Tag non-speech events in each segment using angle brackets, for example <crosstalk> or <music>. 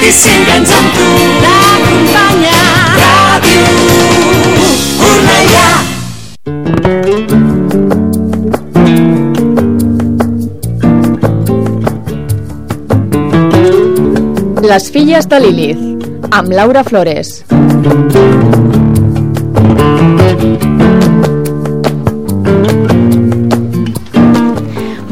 25 anys amb tu. T'acompanya. Ràdio Cornellà. Les filles de Lilith, amb Laura Flores.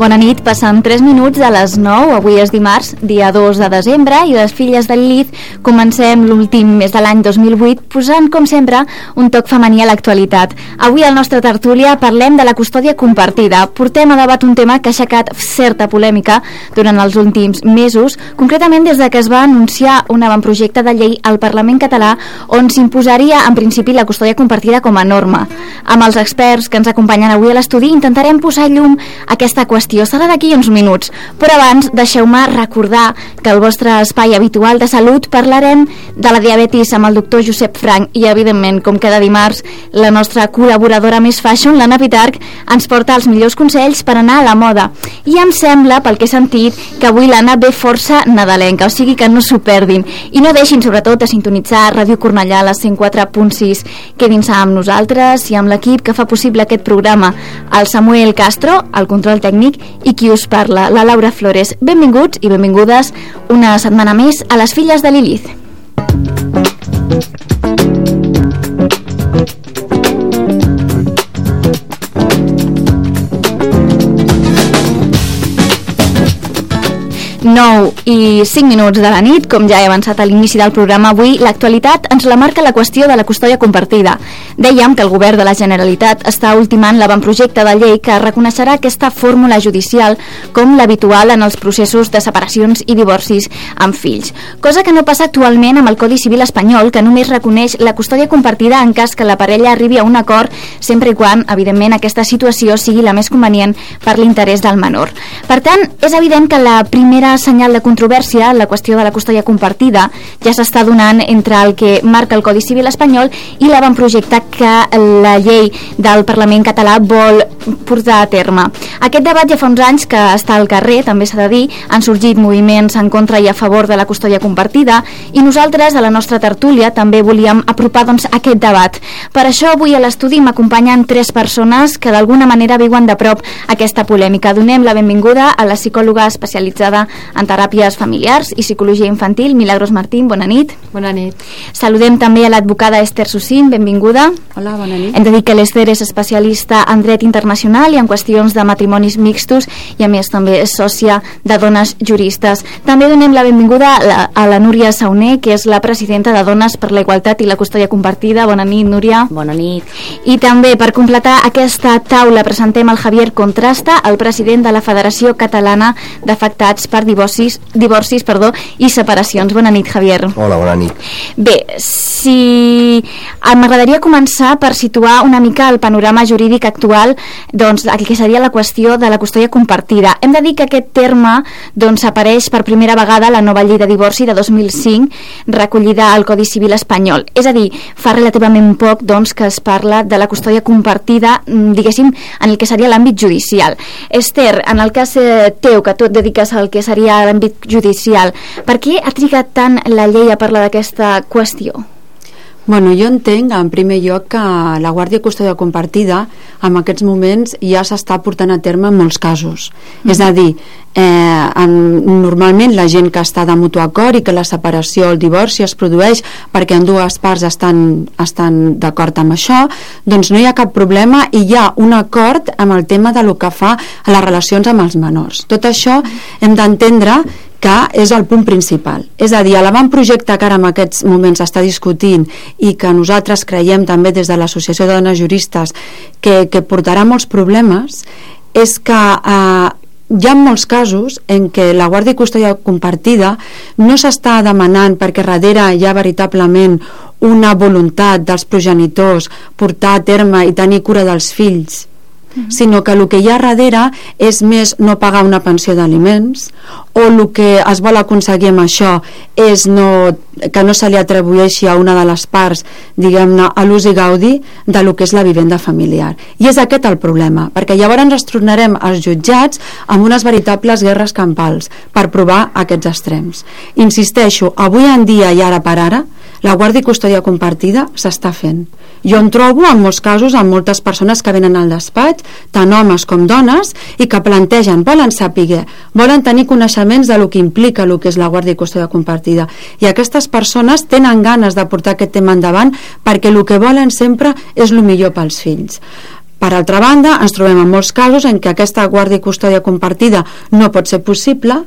Bona nit, passant 3 minuts de les 9, avui és dimarts, dia 2 de desembre, i les filles de Lilith comencem l'últim mes de l'any 2008 posant, com sempre, un toc femení a l'actualitat. Avui al nostre tertúlia parlem de la custòdia compartida. Portem a debat un tema que ha aixecat certa polèmica durant els últims mesos, concretament des de que es va anunciar un avantprojecte de llei al Parlament català on s'imposaria en principi la custòdia compartida com a norma. Amb els experts que ens acompanyen avui a l'estudi intentarem posar llum a aquesta qüestió qüestió serà d'aquí uns minuts, però abans deixeu-me recordar que al vostre espai habitual de salut parlarem de la diabetis amb el doctor Josep Frank i, evidentment, com cada dimarts, la nostra col·laboradora més fashion, l'Anna Pitarc, ens porta els millors consells per anar a la moda. I em sembla, pel que he sentit, que avui l'Anna ve força nadalenca, o sigui que no s'ho perdin. I no deixin, sobretot, de sintonitzar Ràdio Cornellà a les 104.6. Quedin-se amb nosaltres i amb l'equip que fa possible aquest programa. El Samuel Castro, el control tècnic, i qui us parla, la Laura Flores. Benvinguts i benvingudes una setmana més a les filles de Lilith. Nou i 5 minuts de la nit, com ja he avançat a l'inici del programa avui, l'actualitat ens la marca la qüestió de la custòdia compartida. Dèiem que el govern de la Generalitat està ultimant l'avantprojecte de llei que reconeixerà aquesta fórmula judicial com l'habitual en els processos de separacions i divorcis amb fills. Cosa que no passa actualment amb el Codi Civil espanyol, que només reconeix la custòdia compartida en cas que la parella arribi a un acord, sempre i quan, evidentment, aquesta situació sigui la més convenient per l'interès del menor. Per tant, és evident que la primera senyal de controvèrsia, la qüestió de la custòdia compartida, ja s'està donant entre el que marca el Codi Civil espanyol i l'avantprojecte que la llei del Parlament català vol portar a terme. Aquest debat ja fa uns anys que està al carrer, també s'ha de dir, han sorgit moviments en contra i a favor de la custòdia compartida i nosaltres, a la nostra tertúlia, també volíem apropar doncs, aquest debat. Per això avui a l'estudi m'acompanyen tres persones que d'alguna manera viuen de prop aquesta polèmica. Donem la benvinguda a la psicòloga especialitzada en teràpies familiars i psicologia infantil, Milagros Martín, bona nit. Bona nit. Saludem també a l'advocada Esther Sussin, benvinguda. Hola, bona nit. Hem de dir que l'Esther és especialista en dret internacional i en qüestions de matrimonis mixtos i a més també és sòcia de dones juristes. També donem la benvinguda a la, a la Núria Sauner, que és la presidenta de Dones per la Igualtat i la Custòdia Compartida. Bona nit, Núria. Bona nit. I també per completar aquesta taula presentem el Javier Contrasta, el president de la Federació Catalana d'Afectats per divorcis, divorcis perdó, i separacions. Bona nit, Javier. Hola, bona nit. Bé, si m'agradaria començar per situar una mica el panorama jurídic actual doncs, el que seria la qüestió de la custòdia compartida. Hem de dir que aquest terme doncs, apareix per primera vegada a la nova llei de divorci de 2005 recollida al Codi Civil espanyol. És a dir, fa relativament poc doncs, que es parla de la custòdia compartida, mm, diguéssim, en el que seria l'àmbit judicial. Esther, en el cas eh, teu, que tu et dediques al que seria l'àmbit judicial, per què ha trigat tant la llei a parlar d'aquesta qüestió? Bueno, jo entenc, en primer lloc, que la Guàrdia Custòdia Compartida en aquests moments ja s'està portant a terme en molts casos. Mm. És a dir, eh, en, normalment la gent que està de mutu acord i que la separació o el divorci es produeix perquè en dues parts estan, estan d'acord amb això, doncs no hi ha cap problema i hi ha un acord amb el tema de lo que fa a les relacions amb els menors. Tot això hem d'entendre que és el punt principal. És a dir, l'avantprojecte que ara en aquests moments està discutint i que nosaltres creiem també des de l'Associació de Dones Juristes que, que portarà molts problemes és que eh, hi ha molts casos en què la guàrdia i custòdia compartida no s'està demanant perquè darrere hi ha veritablement una voluntat dels progenitors portar a terme i tenir cura dels fills sinó que el que hi ha darrere és més no pagar una pensió d'aliments o el que es vol aconseguir amb això és no, que no se li atribueixi a una de les parts diguem-ne a l'ús i gaudi de lo que és la vivenda familiar. I és aquest el problema perquè llavors ens tornarem als jutjats amb unes veritables guerres campals per provar aquests extrems. Insisteixo, avui en dia i ara per ara la guàrdia i custòdia compartida s'està fent jo em trobo en molts casos amb moltes persones que venen al despatx, tant homes com dones, i que plantegen, volen saber, volen tenir coneixements de lo que implica el que és la guàrdia i custòdia compartida. I aquestes persones tenen ganes de portar aquest tema endavant perquè el que volen sempre és el millor pels fills. Per altra banda, ens trobem en molts casos en què aquesta guàrdia i custòdia compartida no pot ser possible,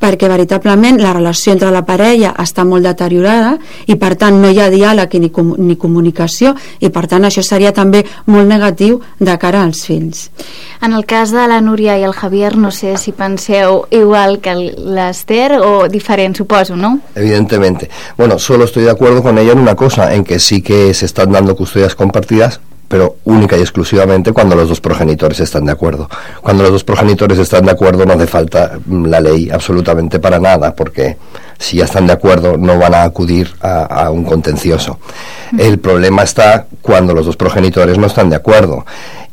perquè veritablement la relació entre la parella està molt deteriorada i per tant no hi ha diàleg ni, com, ni comunicació i per tant això seria també molt negatiu de cara als fills. En el cas de la Núria i el Javier no sé si penseu igual que l'Ester o diferent, suposo, ¿no? Evidentemente. Bueno, solo estoy de acuerdo con ella en una cosa, en que sí que se están dando custodias compartidas, pero única y exclusivamente cuando los dos progenitores están de acuerdo. Cuando los dos progenitores están de acuerdo no hace falta mm, la ley absolutamente para nada, porque si ya están de acuerdo no van a acudir a, a un contencioso. El problema está cuando los dos progenitores no están de acuerdo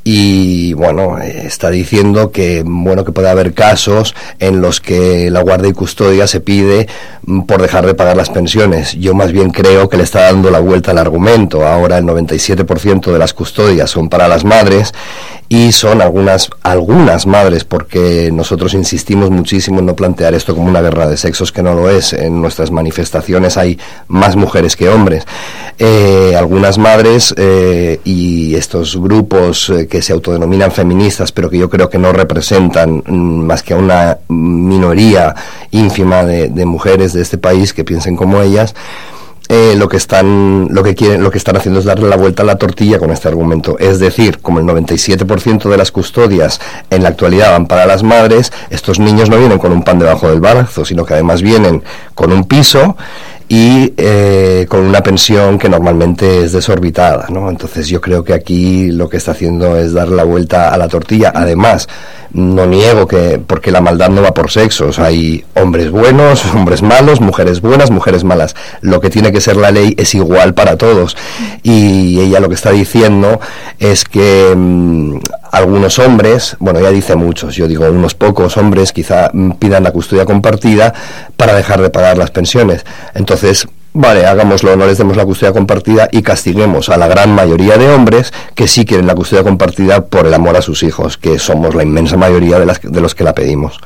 y bueno está diciendo que bueno que puede haber casos en los que la guardia y custodia se pide mm, por dejar de pagar las pensiones. Yo más bien creo que le está dando la vuelta al argumento. Ahora el 97% de las custodias son para las madres y son algunas algunas madres porque nosotros insistimos muchísimo en no plantear esto como una guerra de sexos que no lo es. En nuestras manifestaciones hay más mujeres que hombres. Eh, algunas madres eh, y estos grupos eh, que se autodenominan feministas, pero que yo creo que no representan mm, más que a una minoría ínfima de, mujeres de este país que piensen como ellas, eh, lo que están lo que quieren lo que están haciendo es darle la vuelta a la tortilla con este argumento. Es decir como el 97% de las custodias en la actualidad van para las madres estos niños no vienen con un pan debajo del brazo sino que además vienen con un piso y eh, con una pensión que normalmente es desorbitada, ¿no? Entonces yo creo que aquí lo que está haciendo es dar la vuelta a la tortilla. Además, no niego que, porque la maldad no va por sexos, hay hombres buenos, <laughs> hombres malos, mujeres buenas, mujeres malas. Lo que tiene que ser la ley es igual para todos. Y ella lo que está diciendo es que mmm, algunos hombres, bueno, ya dice muchos, yo digo unos pocos hombres, quizá mm, pidan la custodia compartida para dejar de pagar las pensiones. Entonces, vale, hagámoslo, no les demos la custodia compartida y castiguemos a la gran mayoría de hombres que sí quieren la custodia compartida por el amor a sus hijos, que somos la inmensa mayoría de, las, de los que la pedimos.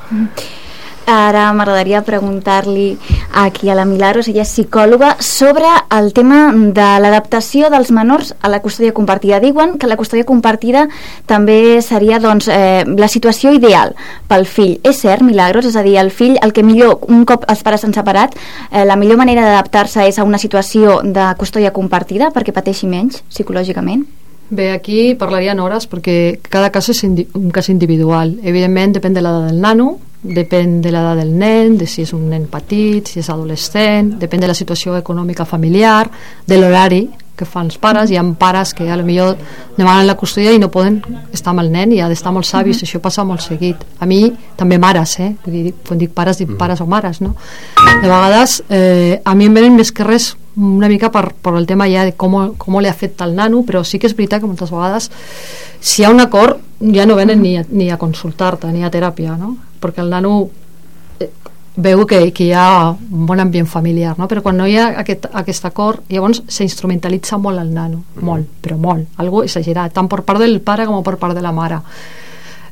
Ara m'agradaria preguntar-li aquí a la Milagros, ella és psicòloga, sobre el tema de l'adaptació dels menors a la custòdia compartida. Diuen que la custòdia compartida també seria doncs, eh, la situació ideal pel fill. És cert, Milagros? És a dir, el fill, el que millor, un cop els pares s'han separat, eh, la millor manera d'adaptar-se és a una situació de custòdia compartida perquè pateixi menys psicològicament? Bé, aquí parlaria en hores perquè cada cas és un cas individual. Evidentment, depèn de l'edat del nano, depèn de l'edat del nen, de si és un nen petit, si és adolescent, depèn de la situació econòmica familiar, de l'horari que fan els pares, hi ha pares que a lo millor demanen la custòdia i no poden estar amb el nen i ha d'estar molt savis, això passa molt seguit. A mi també mares, eh? Vull dir, quan dic pares, dic pares o mares, no? De vegades eh, a mi em venen més que res una mica per, per el tema ja de com, com li afecta al nano, però sí que és veritat que moltes vegades si hi ha un acord ja no venen ni a, ni a consultar-te ni a teràpia, no? Perquè el nano eh, veu que, que hi ha un bon ambient familiar, no? però quan no hi ha aquest, aquest acord, llavors s'instrumentalitza molt el nano, mm. molt, però molt, algo exagerat, tant per part del pare com per part de la mare.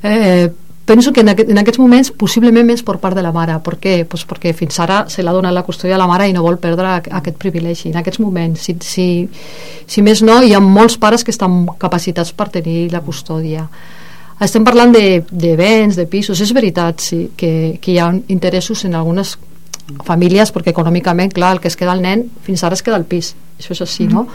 Eh, penso que en, aquest, en aquests moments possiblement més per part de la mare per què? Pues perquè fins ara se l'ha donat la custòdia a la mare i no vol perdre aquest privilegi en aquests moments si, si, si més no hi ha molts pares que estan capacitats per tenir la custòdia estem parlant de, de béns, de pisos. És veritat sí, que, que hi ha interessos en algunes famílies perquè econòmicament, clar, el que es queda el nen fins ara es queda el pis, això és així, no?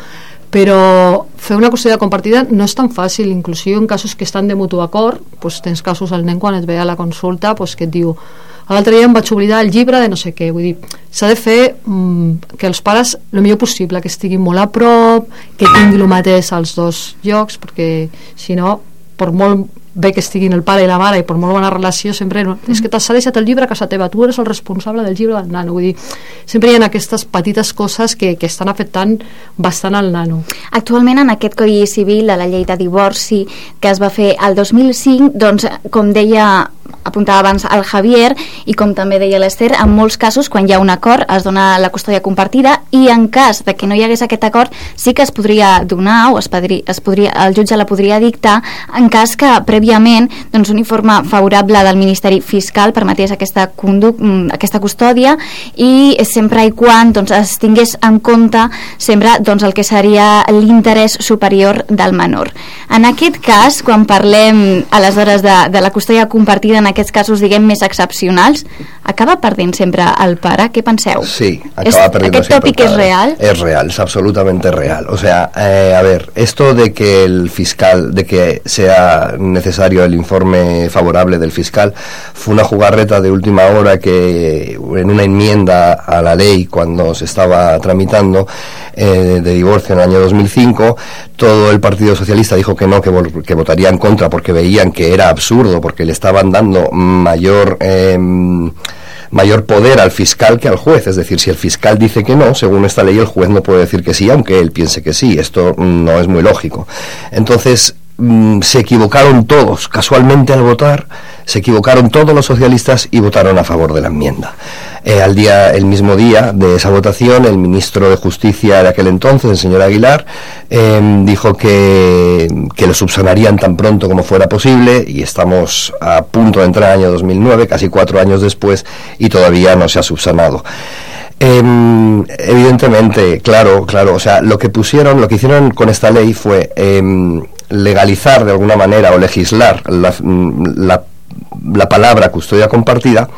però fer una custòdia compartida no és tan fàcil, inclusive en casos que estan de mutu acord, doncs tens casos al nen quan et ve a la consulta doncs que et diu l'altre dia em vaig oblidar el llibre de no sé què vull dir, s'ha de fer mm, que els pares el millor possible, que estiguin molt a prop que tingui el mateix als dos llocs perquè si no, per molt bé que estiguin el pare i la mare i per molt bona relació sempre no, és que t'has deixat el llibre a casa teva. Tu eres el responsable del llibre del nano. Vull dir, sempre hi ha aquestes petites coses que, que estan afectant bastant al nano. Actualment en aquest Codi Civil, a la llei de divorci que es va fer el 2005, doncs, com deia apuntava abans el Javier i com també deia l'Ester, en molts casos quan hi ha un acord es dona la custòdia compartida i en cas de que no hi hagués aquest acord sí que es podria donar o es podria, es podria, el jutge la podria dictar en cas que prèviament doncs, un informe favorable del Ministeri Fiscal permetés aquesta, conduc, mm, aquesta custòdia i sempre i quan doncs, es tingués en compte sempre doncs, el que seria l'interès superior del menor. En aquest cas, quan parlem aleshores de, de la custòdia compartida en aquests casos, diguem, més excepcionals, acaba perdent sempre el pare. Què penseu? Sí, acaba es, perdiendo ¿Aquest tòpic es real? Es real, es absolutamente real. O sea, eh, a ver, esto de que el fiscal, de que sea necesario el informe favorable del fiscal, fue una jugarreta de última hora que en una enmienda a la ley cuando se estaba tramitando eh, de divorcio en el año 2005, todo el Partido Socialista dijo que no, que, que votaría en contra porque veían que era absurdo, porque le estaban dando mayor... Eh, mayor poder al fiscal que al juez. Es decir, si el fiscal dice que no, según esta ley, el juez no puede decir que sí, aunque él piense que sí. Esto no es muy lógico. Entonces, mm, se equivocaron todos, casualmente al votar, se equivocaron todos los socialistas y votaron a favor de la enmienda. Eh, al día, el mismo día de esa votación, el ministro de Justicia de aquel entonces, el señor Aguilar, eh, dijo que, que lo subsanarían tan pronto como fuera posible y estamos a punto de entrar al año 2009, casi cuatro años después, y todavía no se ha subsanado. Eh, evidentemente, claro, claro, o sea, lo que pusieron, lo que hicieron con esta ley fue eh, legalizar de alguna manera o legislar la, la, la palabra custodia compartida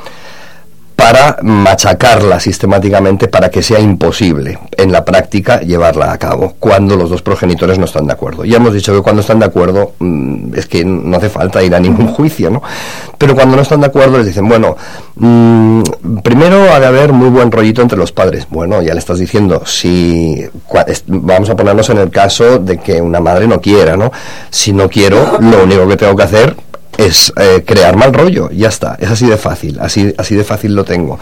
para machacarla sistemáticamente para que sea imposible en la práctica llevarla a cabo cuando los dos progenitores no están de acuerdo. Ya hemos dicho que cuando están de acuerdo mmm, es que no hace falta ir a ningún juicio, ¿no? Pero cuando no están de acuerdo les dicen, bueno, mmm, primero ha de haber muy buen rollito entre los padres. Bueno, ya le estás diciendo, si vamos a ponernos en el caso de que una madre no quiera, ¿no? Si no quiero, lo único que tengo que hacer es eh, crear mal rollo, ya está, es así de fácil, así, así de fácil lo tengo.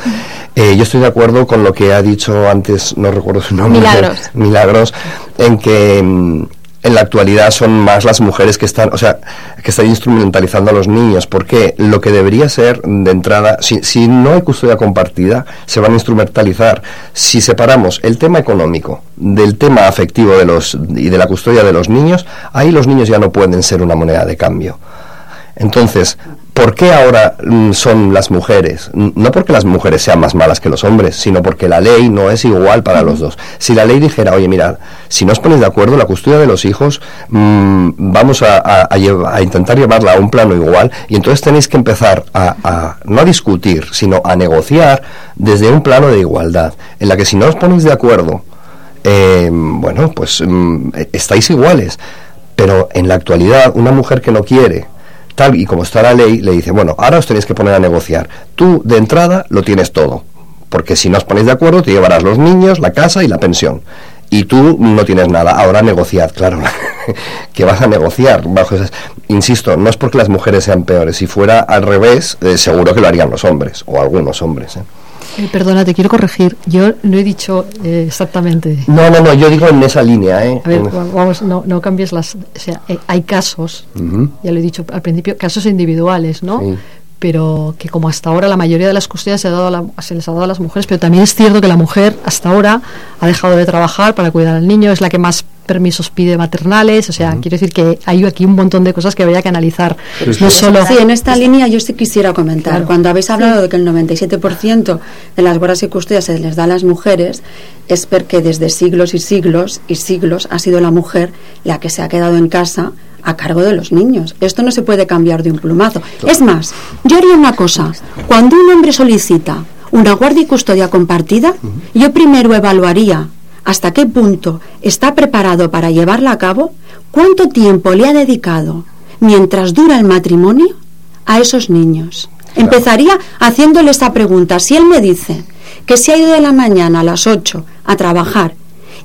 Eh, yo estoy de acuerdo con lo que ha dicho antes, no recuerdo su nombre, Milagros, Milagros en que mm, en la actualidad son más las mujeres que están, o sea, que están instrumentalizando a los niños, porque lo que debería ser de entrada, si, si no hay custodia compartida, se van a instrumentalizar. Si separamos el tema económico del tema afectivo de los y de la custodia de los niños, ahí los niños ya no pueden ser una moneda de cambio. Entonces, ¿por qué ahora mm, son las mujeres? No porque las mujeres sean más malas que los hombres, sino porque la ley no es igual para los dos. Si la ley dijera, oye, mirad, si no os ponéis de acuerdo, la custodia de los hijos mmm, vamos a, intentar llevarla a un plano igual y entonces tenéis que empezar a, no a discutir, sino a negociar desde un plano de igualdad, en la que si no os ponéis de acuerdo, eh, bueno, pues mmm, estáis iguales. Pero en la actualidad, una mujer que no quiere, y como está la ley, le dice, bueno, ahora os tenéis que poner a negociar. Tú de entrada lo tienes todo, porque si no os ponéis de acuerdo te llevarás los niños, la casa y la pensión. Y tú no tienes nada, ahora negociad, claro, <laughs> que vas a negociar bajo esas... Insisto, no es porque las mujeres sean peores, si fuera al revés, eh, seguro que lo harían los hombres, o algunos hombres. ¿eh? Eh, perdona, te quiero corregir. Yo no he dicho eh, exactamente. No, no, no, yo digo en esa línea. ¿eh? A ver, vamos, no, no cambies las. O sea, eh, hay casos, uh -huh. ya lo he dicho al principio, casos individuales, ¿no? Sí. Pero que como hasta ahora la mayoría de las custodias se, ha dado a la, se les ha dado a las mujeres, pero también es cierto que la mujer hasta ahora ha dejado de trabajar para cuidar al niño, es la que más permisos pide maternales, o sea, uh -huh. quiero decir que hay aquí un montón de cosas que habría que analizar. Sí, no solo... sí en esta línea yo sí quisiera comentar, claro. cuando habéis hablado sí. de que el 97% de las guardas y custodias se les da a las mujeres, es porque desde siglos y siglos y siglos ha sido la mujer la que se ha quedado en casa a cargo de los niños. Esto no se puede cambiar de un plumazo. Claro. Es más, yo haría una cosa. Cuando un hombre solicita una guardia y custodia compartida, uh -huh. yo primero evaluaría hasta qué punto está preparado para llevarla a cabo, cuánto tiempo le ha dedicado mientras dura el matrimonio a esos niños. Claro. Empezaría haciéndole esta pregunta. Si él me dice que se ha ido de la mañana a las 8 a trabajar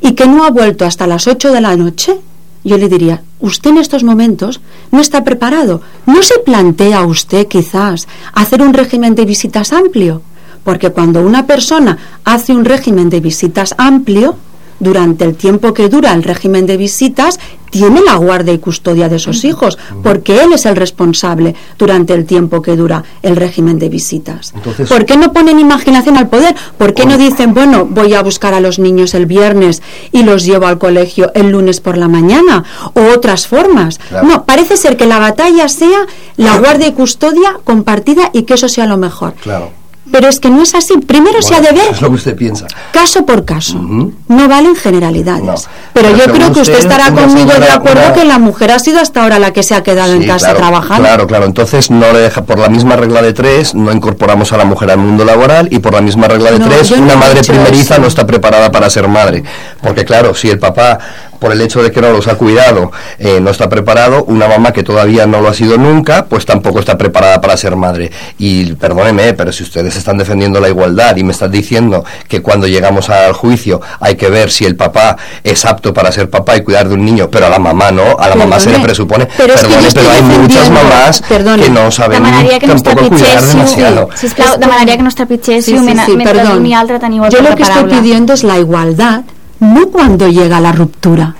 y que no ha vuelto hasta las 8 de la noche, yo le diría, usted en estos momentos no está preparado. ¿No se plantea usted quizás hacer un régimen de visitas amplio? Porque cuando una persona hace un régimen de visitas amplio, durante el tiempo que dura el régimen de visitas, tiene la guardia y custodia de esos hijos, porque él es el responsable durante el tiempo que dura el régimen de visitas. Entonces- ¿Por qué no ponen imaginación al poder? ¿Por qué no dicen, bueno, voy a buscar a los niños el viernes y los llevo al colegio el lunes por la mañana? O otras formas. Claro. No, parece ser que la batalla sea la guardia y custodia compartida y que eso sea lo mejor. Claro. Pero es que no es así. Primero se ha de ver Es lo que usted piensa. caso por caso. No valen generalidades. No. Pero, Pero yo creo que usted estará conmigo de acuerdo una- que la mujer ha sido hasta ahora la que se ha quedado en casa claro, trabajando. Claro, claro. Entonces no le deja por la misma regla de tres, no incorporamos a la mujer al mundo laboral y por la misma regla de No, tres, no una madre primeriza eso. no está preparada para ser madre. Porque claro, si el papá, por el hecho de que no los ha cuidado, eh, no está preparado, una mamá que todavía no lo ha sido nunca, pues tampoco está preparada para ser madre. Y perdóneme, pero si ustedes están defendiendo la igualdad y me están diciendo que cuando llegamos al juicio hay que ver si el papá es apto para ser papá y cuidar de un niño, pero a la mamá no, a la mamá se le Perdone, presupone, pero es que perdone, yo estoy pero hay muchas mamás perdone, que no saben que no tampoco cuidar demasiado. que no trepitgéssiu Sí, sí, mena- sí, mentre perdón. un i altre teniu Yo lo de que estoy paraula. pidiendo es la igualdad, no cuando llega la ruptura.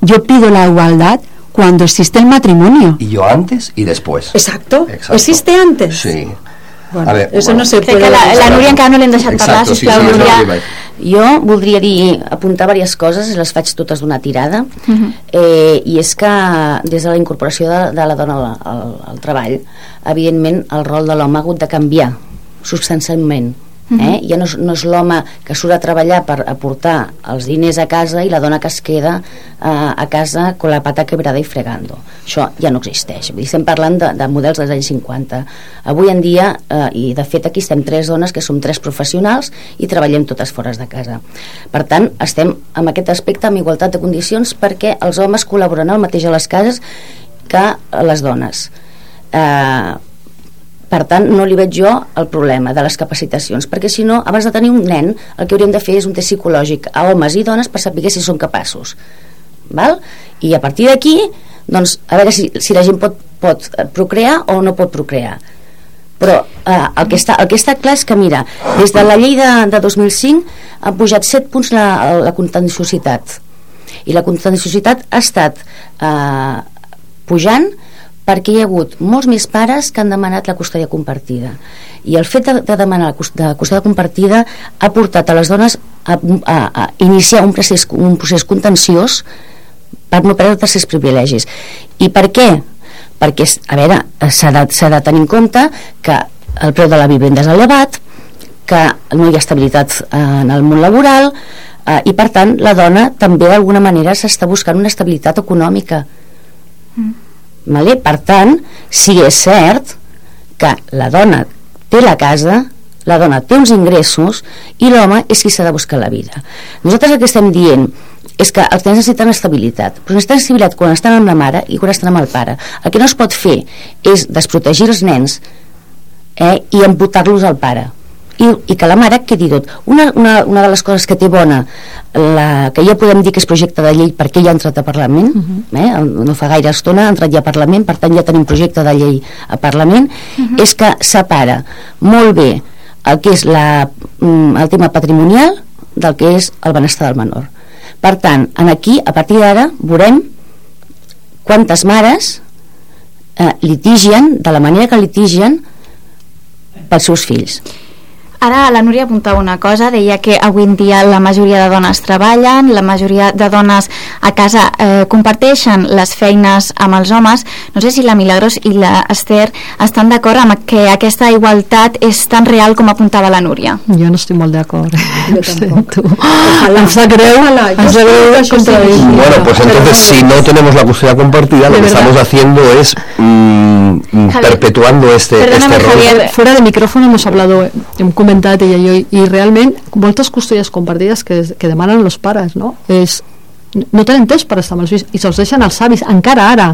Yo pido la igualdad cuando existe el matrimonio. Y yo antes y después. Exacto. Exacto. ¿Existe antes? Sí. Bueno, A ver, eso bueno. no se Crec puede que la, la. Núria encara no l'hem deixat parlar, Exacto, sí, sisplau, sí, Núria. Jo voldria dir, apuntar diverses coses, i les faig totes d'una tirada, eh, i és que des de la incorporació de, de la dona al, al, al treball, evidentment el rol de l'home ha hagut de canviar substancialment. Eh? Ja no és, no és l'home que surt a treballar per aportar els diners a casa i la dona que es queda eh, a casa con la pata quebrada i fregando. Això ja no existeix. Vull dir, estem parlant de, de models dels anys 50. Avui en dia, eh, i de fet aquí estem tres dones que som tres professionals i treballem totes fora de casa. Per tant, estem amb aquest aspecte amb igualtat de condicions perquè els homes col·laboren el mateix a les cases que les dones. Eh, per tant, no li veig jo el problema de les capacitacions, perquè si no, abans de tenir un nen, el que hauríem de fer és un test psicològic a homes i dones per saber si són capaços. Val? I a partir d'aquí, doncs, a veure si, si la gent pot, pot eh, procrear o no pot procrear. Però eh, el, que està, el que està clar és que, mira, des de la llei de, de 2005 ha pujat 7 punts la, la contenciositat. I la contenciositat ha estat eh, pujant perquè hi ha hagut molts més pares que han demanat la custòdia compartida. I el fet de, de demanar la custòdia compartida ha portat a les dones a, a, a iniciar un procés, un procés contenciós per no perdre els seus privilegis. I per què? perquè a veure, s'ha de, de tenir en compte que el preu de la vivenda és elevat que no hi ha estabilitat eh, en el món laboral eh, i per tant la dona també d'alguna manera s'està buscant una estabilitat econòmica Vale? Per tant, si és cert que la dona té la casa, la dona té uns ingressos i l'home és qui s'ha de buscar la vida. Nosaltres el que estem dient és que els nens necessiten estabilitat, però necessiten estabilitat quan estan amb la mare i quan estan amb el pare. El que no es pot fer és desprotegir els nens eh, i emputar-los al pare. I, i que la mare quedi tot. Una, una, una de les coses que té bona, la, que ja podem dir que és projecte de llei perquè ja ha entrat a Parlament, uh -huh. eh, no fa gaire estona ha entrat ja a Parlament, per tant ja tenim projecte de llei a Parlament, uh -huh. és que separa molt bé el que és la, mm, el tema patrimonial del que és el benestar del menor. Per tant, en aquí, a partir d'ara, veurem quantes mares eh, litigien, de la manera que litigien, pels seus fills. Ara la Núria apuntava una cosa, deia que avui en dia la majoria de dones treballen, la majoria de dones a casa eh, comparteixen les feines amb els homes. No sé si la Milagros i la Esther estan d'acord amb que aquesta igualtat és tan real com apuntava la Núria. Jo no estic molt d'acord. Jo <laughs> tampoc. Em sap greu, em sap greu contradir. Bueno, pues entonces si no tenemos la custodia compartida, lo que estamos haciendo es mm, perpetuando este, perdóname, este rol. Javier. Fuera de micrófono hemos hablado, hem comentat ella i jo, i realment moltes custodies compartides que, que demanen els pares, no? És, no tenen temps per estar amb els fills i se'ls deixen els avis, encara ara.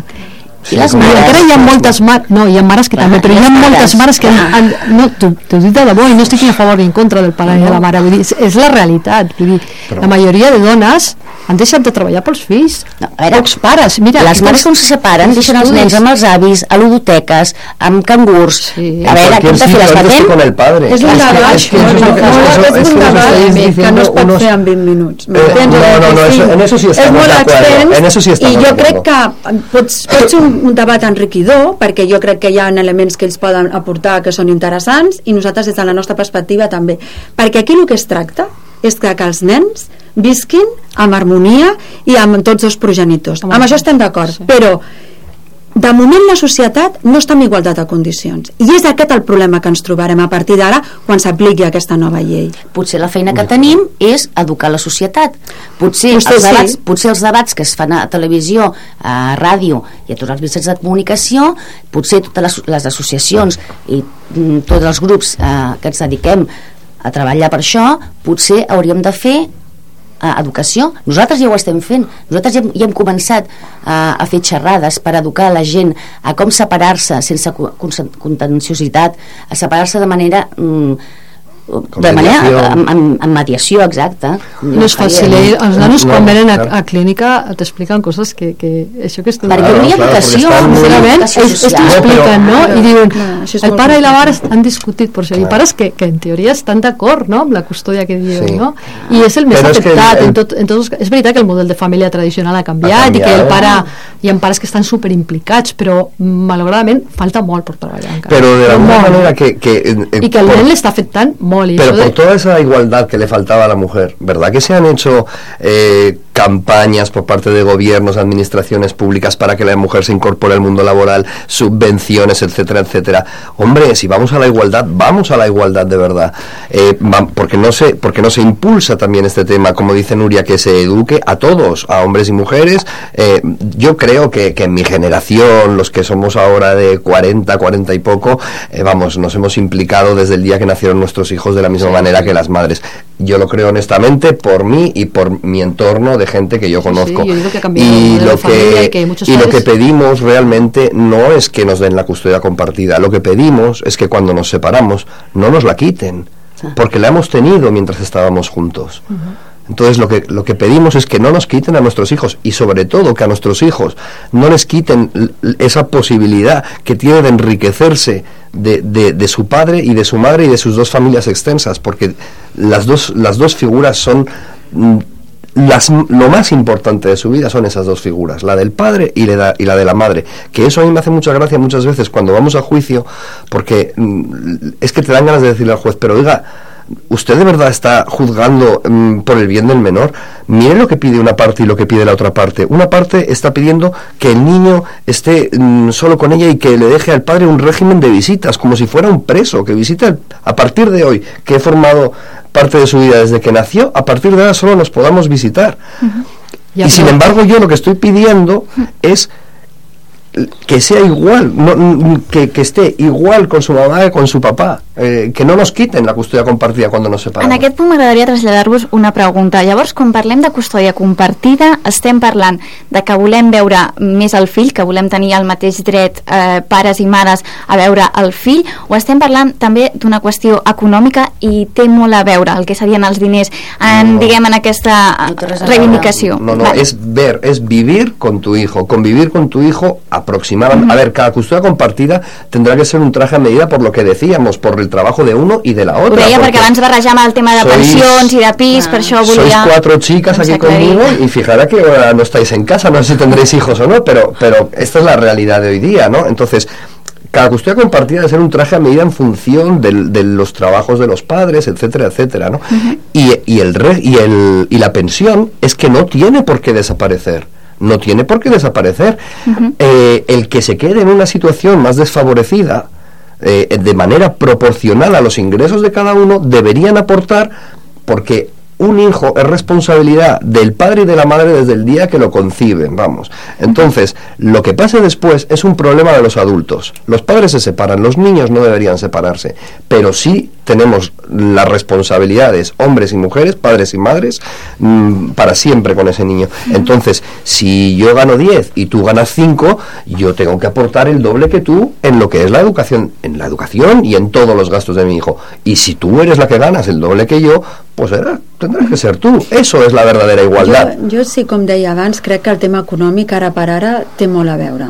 I les I mares. encara hi ha moltes mares, no, hi ha mares que Clar, també, però i hi ha les moltes mares. que han, no, t'ho dic de debò i no estic ni a favor ni en contra del pare i de la mare, vull dir, és, és la realitat, vull dir, la majoria de dones han deixat de treballar pels fills, No, a veure, pocs pares, mira, les mares quan se separen deixen els nens amb els avis, a ludoteques, amb cangurs. Sí. A veure, En aquí hem de cualquier fer sitio, antes que con el padre. És un que- debat, que no, es no, no pot fer en 20 minuts. Eh, no, no, no, en eso sí és estamos acuerdo, extens en eso sí estamos i de jo crec que pots, pot ser un, un debat enriquidor perquè jo crec que hi ha elements que ells poden aportar que són interessants i nosaltres des de la nostra perspectiva també. Perquè aquí el que es tracta és que, que els nens visquin amb harmonia i amb tots dos progenitors. Amb això estem d'acord, Sí. però de moment la societat no està en igualtat de condicions i és aquest el problema que ens trobarem a partir d'ara quan s'apliqui aquesta nova llei Potser la feina que tenim és educar la societat. Potser, Vostè els sí. debats, potser els debats que es fan a televisió, a ràdio i a tots els mitjans de comunicació, potser totes les, les associacions i mm, tots els grups eh, que ens dediquem a treballar per això, potser hauríem de fer a educació. Nosaltres ja ho estem fent. Nosaltres ja hem, ja hem començat a, a fer xerrades per educar la gent a com separar-se sense contenciositat, a separar-se de manera... Mm, de manera mediació. amb, amb, amb mediació exacta no és fàcil, eh? els nanos No, quan venen a, a clínica t'expliquen coses que, que això que estem perquè Claro, no hi ha claro, educació Sincerament, ells, t'ho expliquen, no? I diuen, el pare i la mare han discutit per això, i pares que, que en teoria estan d'acord, no?, amb la custòdia que diuen, Sí. no? I és el més Però és que acceptat. el- en tot, en tots, és veritat que el model de família tradicional ha canviat, Ha i que el canviat. pare, hi ha pares que estan superimplicats, però malauradament falta molt per treballar encara. Pero de la molt. manera que... que eh, eh, I que por- nen l'està afectant molt. Pero por de, toda esa igualdad que le faltaba a la mujer, ¿verdad? Que se han hecho eh, campañas por parte de gobiernos, administraciones públicas para que la mujer se incorpore al mundo laboral, subvenciones, etcétera, etcétera. Hombre, si vamos a la igualdad, vamos a la igualdad de verdad. Eh, porque no se, porque no se impulsa también este tema, como dice Nuria, que se eduque a todos, a hombres y mujeres. Eh, yo creo que, que en mi generación, los que somos ahora de 40, 40 y poco, eh, vamos, nos hemos implicado desde el día que nacieron nuestros hijos de la misma manera que las madres. Yo lo creo honestamente por mí y por mi entorno de gente que yo conozco. sí, yo digo que ha cambiado el y lo que, y que lo que pedimos realmente no es que nos den la custodia compartida, lo que pedimos es que cuando nos separamos no nos la quiten, porque la hemos tenido mientras estábamos juntos. Entonces lo que, lo que pedimos es que no nos quiten a nuestros hijos y sobre todo que a nuestros hijos no les quiten esa posibilidad que tiene de enriquecerse de, de- de su padre y de su madre y de sus dos familias extensas, porque las dos, las dos figuras son... mm, las, lo más importante de su vida son esas dos figuras, la del padre y la, y la de la madre. Que eso a mí me hace mucha gracia muchas veces cuando vamos a juicio, porque mm, es que te dan ganas de decirle al juez, pero oiga, ¿usted de verdad está juzgando mm, por el bien del menor? Mire lo que pide una parte y lo que pide la otra parte. Una parte está pidiendo que el niño esté mm, solo con ella y que le deje al padre un régimen de visitas, como si fuera un preso, que visita a partir de hoy, que he formado parte de su vida desde que nació, a partir de ahora solo nos podamos visitar. Y sin embargo yo lo que estoy pidiendo es que sea igual, no, mm, que, que esté igual con su mamá que con su papá, eh, que no nos quiten la custodia compartida cuando nos En separamos. aquest punt m'agradaria traslladar-vos una pregunta. Llavors, quan parlem de custòdia compartida, estem parlant de que volem veure més el fill, que volem tenir el mateix dret eh, pares i mares a veure el fill, o estem parlant també d'una qüestió econòmica i té molt a veure el que serien els diners en, No. diguem, en aquesta No veure. reivindicació. No, no, Vale. es ver, es vivir con tu hijo, convivir con tu hijo aproximadamente. A ver, cada custodia compartida tendrá que ser un traje a medida por lo que decíamos, por el trabajo de uno y de la Ho otra. deia porque perquè abans barrejàvem el tema de sois- pensions i de pis, Ah. per això Sois cuatro chicas aquí conmigo y fijará que ahora no estáis en casa, no sé si tendréis hijos o no, pero, pero esta es la realidad de hoy día, ¿no? Entonces, cada custodia compartida debe ser un traje a medida en función del- de los trabajos de los padres, etcétera, etcétera, ¿no? y, y, el re- y, el, y la pensión es que no tiene por qué desaparecer. No tiene por qué desaparecer. Eh, el que se quede en una situación más desfavorecida, eh, de manera proporcional a los ingresos de cada uno, deberían aportar porque un hijo es responsabilidad del padre y de la madre desde el día que lo conciben, vamos. Entonces, lo que pase después es un problema de los adultos. Los padres se separan, los niños no deberían separarse, pero sí tenemos las responsabilidades, hombres y mujeres, padres y madres, mm, para siempre con ese niño. Entonces, si yo gano 10 y tú ganas 5, yo tengo que aportar el doble que tú en lo que es la educación, en la educación y en todos los gastos de mi hijo. Y si tú eres la que ganas el doble que yo, pues era, tendrás que ser tú. Eso es la verdadera igualdad. Jo, jo sí, com deia abans, crec que el tema econòmic ara per ara té molt a veure.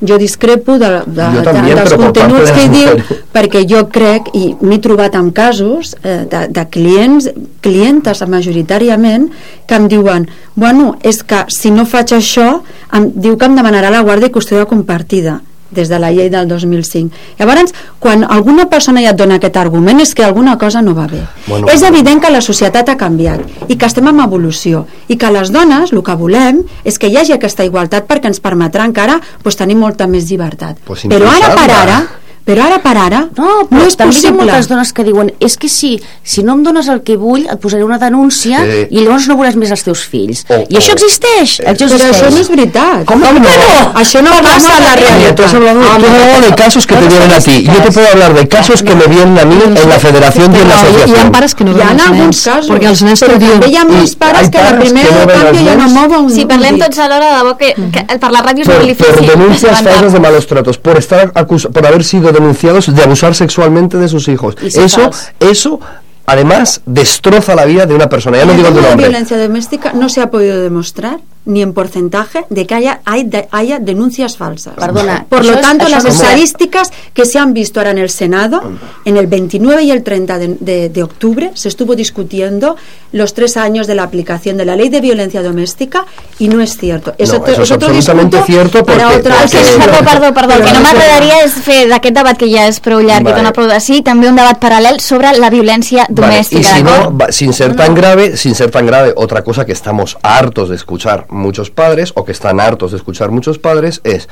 Jo discrepo de, de, Jo de, també, dels de que les hi diu perquè jo crec, i m'he trobat amb casos eh, de, de clients, clientes majoritàriament, que em diuen bueno, és que si no faig això em, diu que em demanarà la guàrdia i custòdia compartida des de la llei del 2005. Llavors, quan alguna persona ja et dona aquest argument és que alguna cosa no va bé. Bueno, és evident que la societat ha canviat i que estem en evolució i que les dones el que volem és que hi hagi aquesta igualtat perquè ens permetrà encara pues, tenir molta més llibertat. Pues però ara per ara però ara per ara No, però no és també hi ha possible. moltes dones que diuen és que si, si no em dones el que vull et posaré una denúncia Sí. i llavors no veuràs més els teus fills. O- I això o- existeix, Eh, això Però existeix. això no és veritat. ¿Cómo que no? Això no passa a la Oye, tú realitat. has hablado, tú has hablado de casos que te vienen a ti. Yo te puedo hablar de casos que me vienen a mí en la federación y en la Però hi, ha asociación. pares que no veuen els nens, casos, perquè els nens però també hi ha molts I pares que la primera que no de canvi ja no mouen Si parlem tots alhora, de debò que, per la ràdio és por, molt difícil. por denuncias aguantar. falsas de malos tratos, por estar acus- por haber sido denunciados de abusar sexualmente de sus hijos. Y Eso, eso además destroza la vida de una persona. Ya no digo de un hombre. violencia doméstica no se ha podido demostrar ni en porcentaje de que haya, hay- de- haya denuncias falsas. Perdona, Por lo tanto, las estadísticas que se han visto ahora en el Senado, en el 29 y el 30 de, de- de octubre, se estuvo discutiendo los tres años de la aplicación de la ley de violencia doméstica y no es cierto. Eso, No, eso es otro absolutamente cierto para porque- otra que, porque- perdó, perdó, perdó, el que no m'agradaria és fer d'aquest debat que ja és prou llarg Vale. i dona prou de sí, també un debat paral·lel sobre la violència Vale, domèstica, y si no, sin ser tan grave, sin ser tan grave, otra cosa que estamos hartos de escuchar muchos padres o que están hartos de escuchar muchos padres es,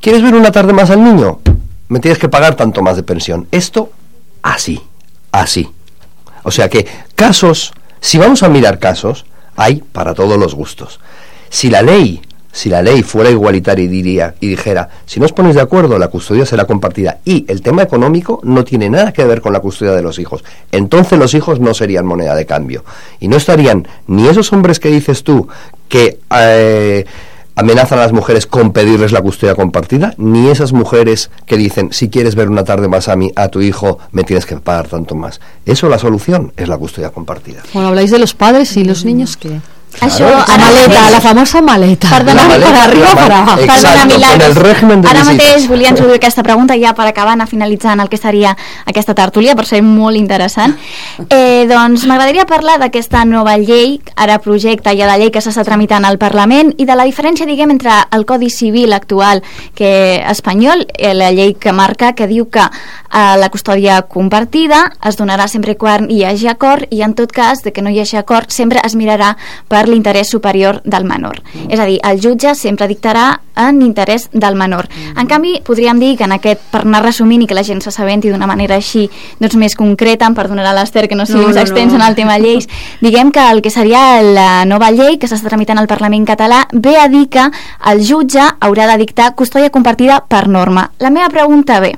¿quieres ver una tarde más al niño? Me tienes que pagar tanto más de pensión. Esto así, así. O sea que casos, si vamos a mirar casos, hay para todos los gustos. Si la ley, si la ley fuera igualitaria y diría y dijera, si no os ponéis de acuerdo, la custodia será compartida y el tema económico no tiene nada que ver con la custodia de los hijos, entonces los hijos no serían moneda de cambio y no estarían ni esos hombres que dices tú que eh, amenazan a las mujeres con pedirles la custodia compartida, ni esas mujeres que dicen, si quieres ver una tarde más a mi, a tu hijo, me tienes que pagar tanto más. Eso la solución es la custodia compartida. Bueno, habláis de los padres y los niños que... Això, ara maleta, mateix- la famosa maleta. Perdona, La maleta, para arriba mal- abajo. Exacto, Perdona, Milagros. Ara mateix volia introduir aquesta pregunta ja per acabar, anar finalitzant el que seria aquesta tertúlia, per ser molt interessant. Eh, doncs m'agradaria parlar d'aquesta nova llei, ara projecte ja de llei que s'està tramitant al Parlament, i de la diferència, diguem, entre el Codi Civil actual que espanyol, eh, la llei que marca, que diu que eh, la custòdia compartida es donarà sempre quan hi hagi acord i en tot cas de que no hi hagi acord sempre es mirarà per l'interès superior del menor. És a dir, el jutge sempre dictarà en interès del menor. En canvi, podríem dir que en aquest, per anar resumint i que la gent s'assabenti d'una manera així doncs més concreta, per donar a l'Ester que no sigui No, no, extens no. en el tema lleis, <laughs> diguem que el que seria la nova llei que s'està tramitant al Parlament català ve a dir que el jutge haurà de dictar custòdia compartida per norma. La meva pregunta ve,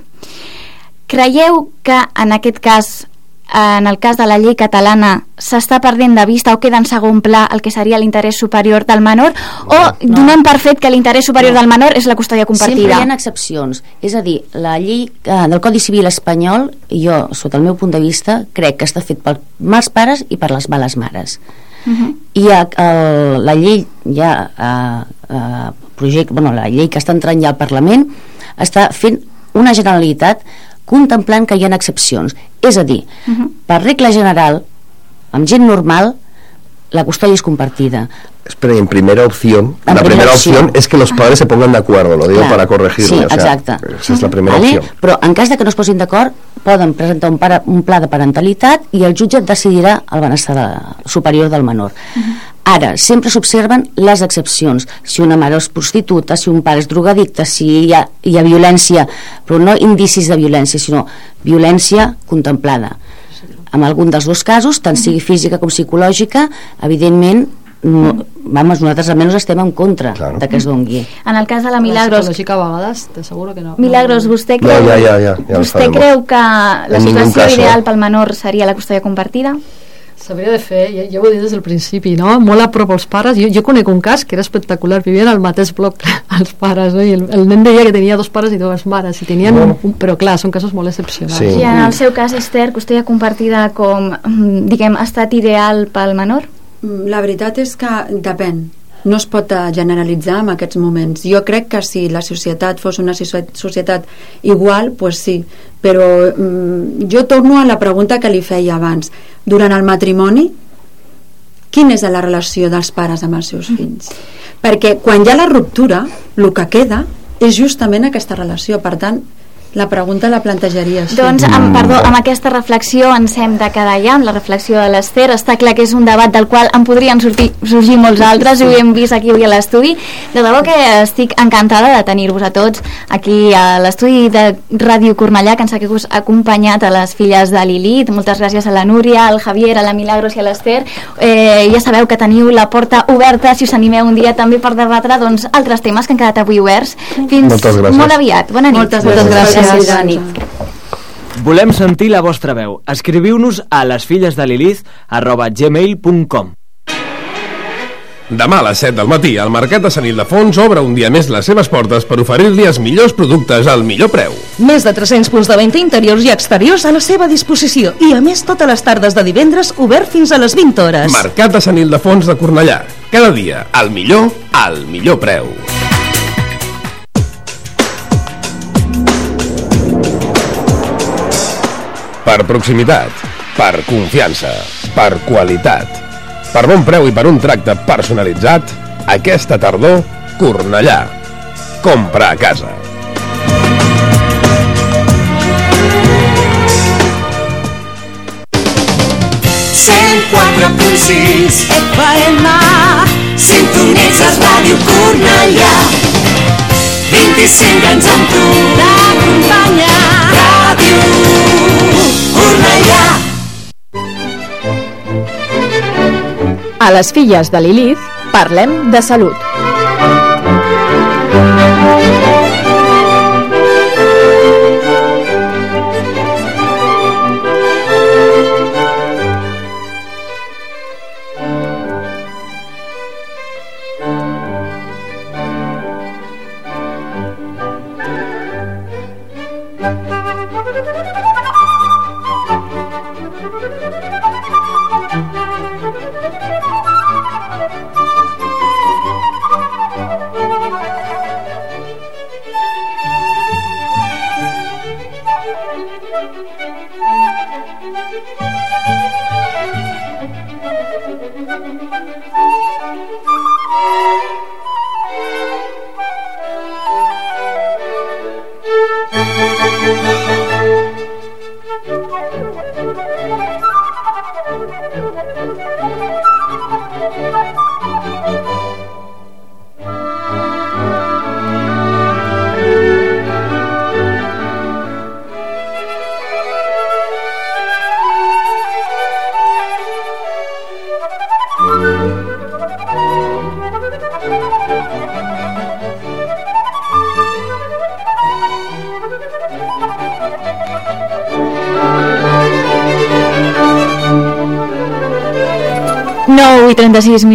Creieu que en aquest cas, en el cas de la llei catalana, s'està perdent de vista o queda en segon pla el que seria l'interès superior del menor o donem per fet que l'interès superior del menor és la custòdia Sempre compartida? hi ha excepcions. És a dir, la llei eh, del Codi Civil espanyol, jo, sota el meu punt de vista, crec que està fet per mals pares i per les males mares. Uh -huh. I a, la llei ja a, a projecte, bueno, la llei que està entrant ja al Parlament està fent una generalitat contemplant que hi ha excepcions. És a dir, uh -huh. per regla general, amb gent normal, la custòdia és compartida. Espera, en primera opción, En la primera primera opción, opción. es que los padres se pongan de acuerdo, lo digo para corregirlo. Sí, o sea, exacte. Esa es la primera vale? opción. Però en cas de que no es posin d'acord, poden presentar un, para, un pla de parentalitat i el jutge decidirà el benestar de, superior del menor. Ara, sempre s'observen les excepcions. Si una mare és prostituta, si un pare és drogadicte, si hi ha, hi ha violència, però no indicis de violència, sinó violència contemplada. En algun dels dos casos, tant sigui física com psicològica, evidentment no, vamos, nosaltres almenys estem en contra Claro. de que es dongui. En el cas de la La Milagros, psicològica a vegades, t'asseguro que no. Milagros, vostè No, creu, ja, ja, ja, ja ho vostè creu que la En situació ideal pel menor seria la custòdia compartida? S'hauria de fer, ja, ja ho he dit des del principi, no? Molt a prop als pares. Jo, jo conec un cas que era espectacular, vivien al mateix bloc <laughs> els pares, no? I el, el nen deia que tenia dos pares i dues mares, i tenien un, un, però clar, són casos molt excepcionals. Sí. I en el seu cas, Esther, custòdia compartida com, mm, diguem, estat ideal pel menor? Mm, La veritat és que depèn. No es pot eh, generalitzar en aquests moments. Jo crec que si la societat fos una socie- societat igual, pues sí. Però mm, jo torno a la pregunta que li feia abans. Durant el matrimoni, quina és la relació dels pares amb els seus fills? Perquè quan hi ha la ruptura, el que queda és justament aquesta relació. Per tant, la pregunta la plantejaria així. Doncs, amb, perdó, amb aquesta reflexió ens hem de quedar ja, amb la reflexió de l'Ester. Està clar que és un debat del qual en podrien sortir, sorgir molts altres, i ho hem vist aquí avui a l'estudi. De debò que estic encantada de tenir-vos a tots aquí a l'estudi de Ràdio Cornellà, que ens ha acompanyat a les filles de Lilith. Moltes gràcies a la Núria, al Javier, a la Milagros i a l'Ester. Eh, ja sabeu que teniu la porta oberta, si us animeu un dia també per debatre doncs, altres temes que han quedat avui oberts. Fins Moltes gràcies. molt aviat. Bona nit. Moltes Moltes gràcies. Bona nit. Volem sentir la vostra veu. Escriviu-nos a lesfillesdelilith arroba gmail.com Demà a les 7 del matí, el Mercat de Sant Ildefons obre un dia més les seves portes per oferir-li els millors productes al millor preu. Més de 300 punts de venda interiors i exteriors a la seva disposició i a més totes les tardes de divendres obert fins a les 20 hores. Mercat de Sant Ildefons de Cornellà. Cada dia, el millor, al millor preu. Per proximitat, per confiança, per qualitat, per bon preu i per un tracte personalitzat, aquesta tardor, Cornellà. Compra a casa. FM Sintonitzes Ràdio Cornellà 25 anys amb tu T'acompanya Ràdio A les filles de Lilith parlem de salut.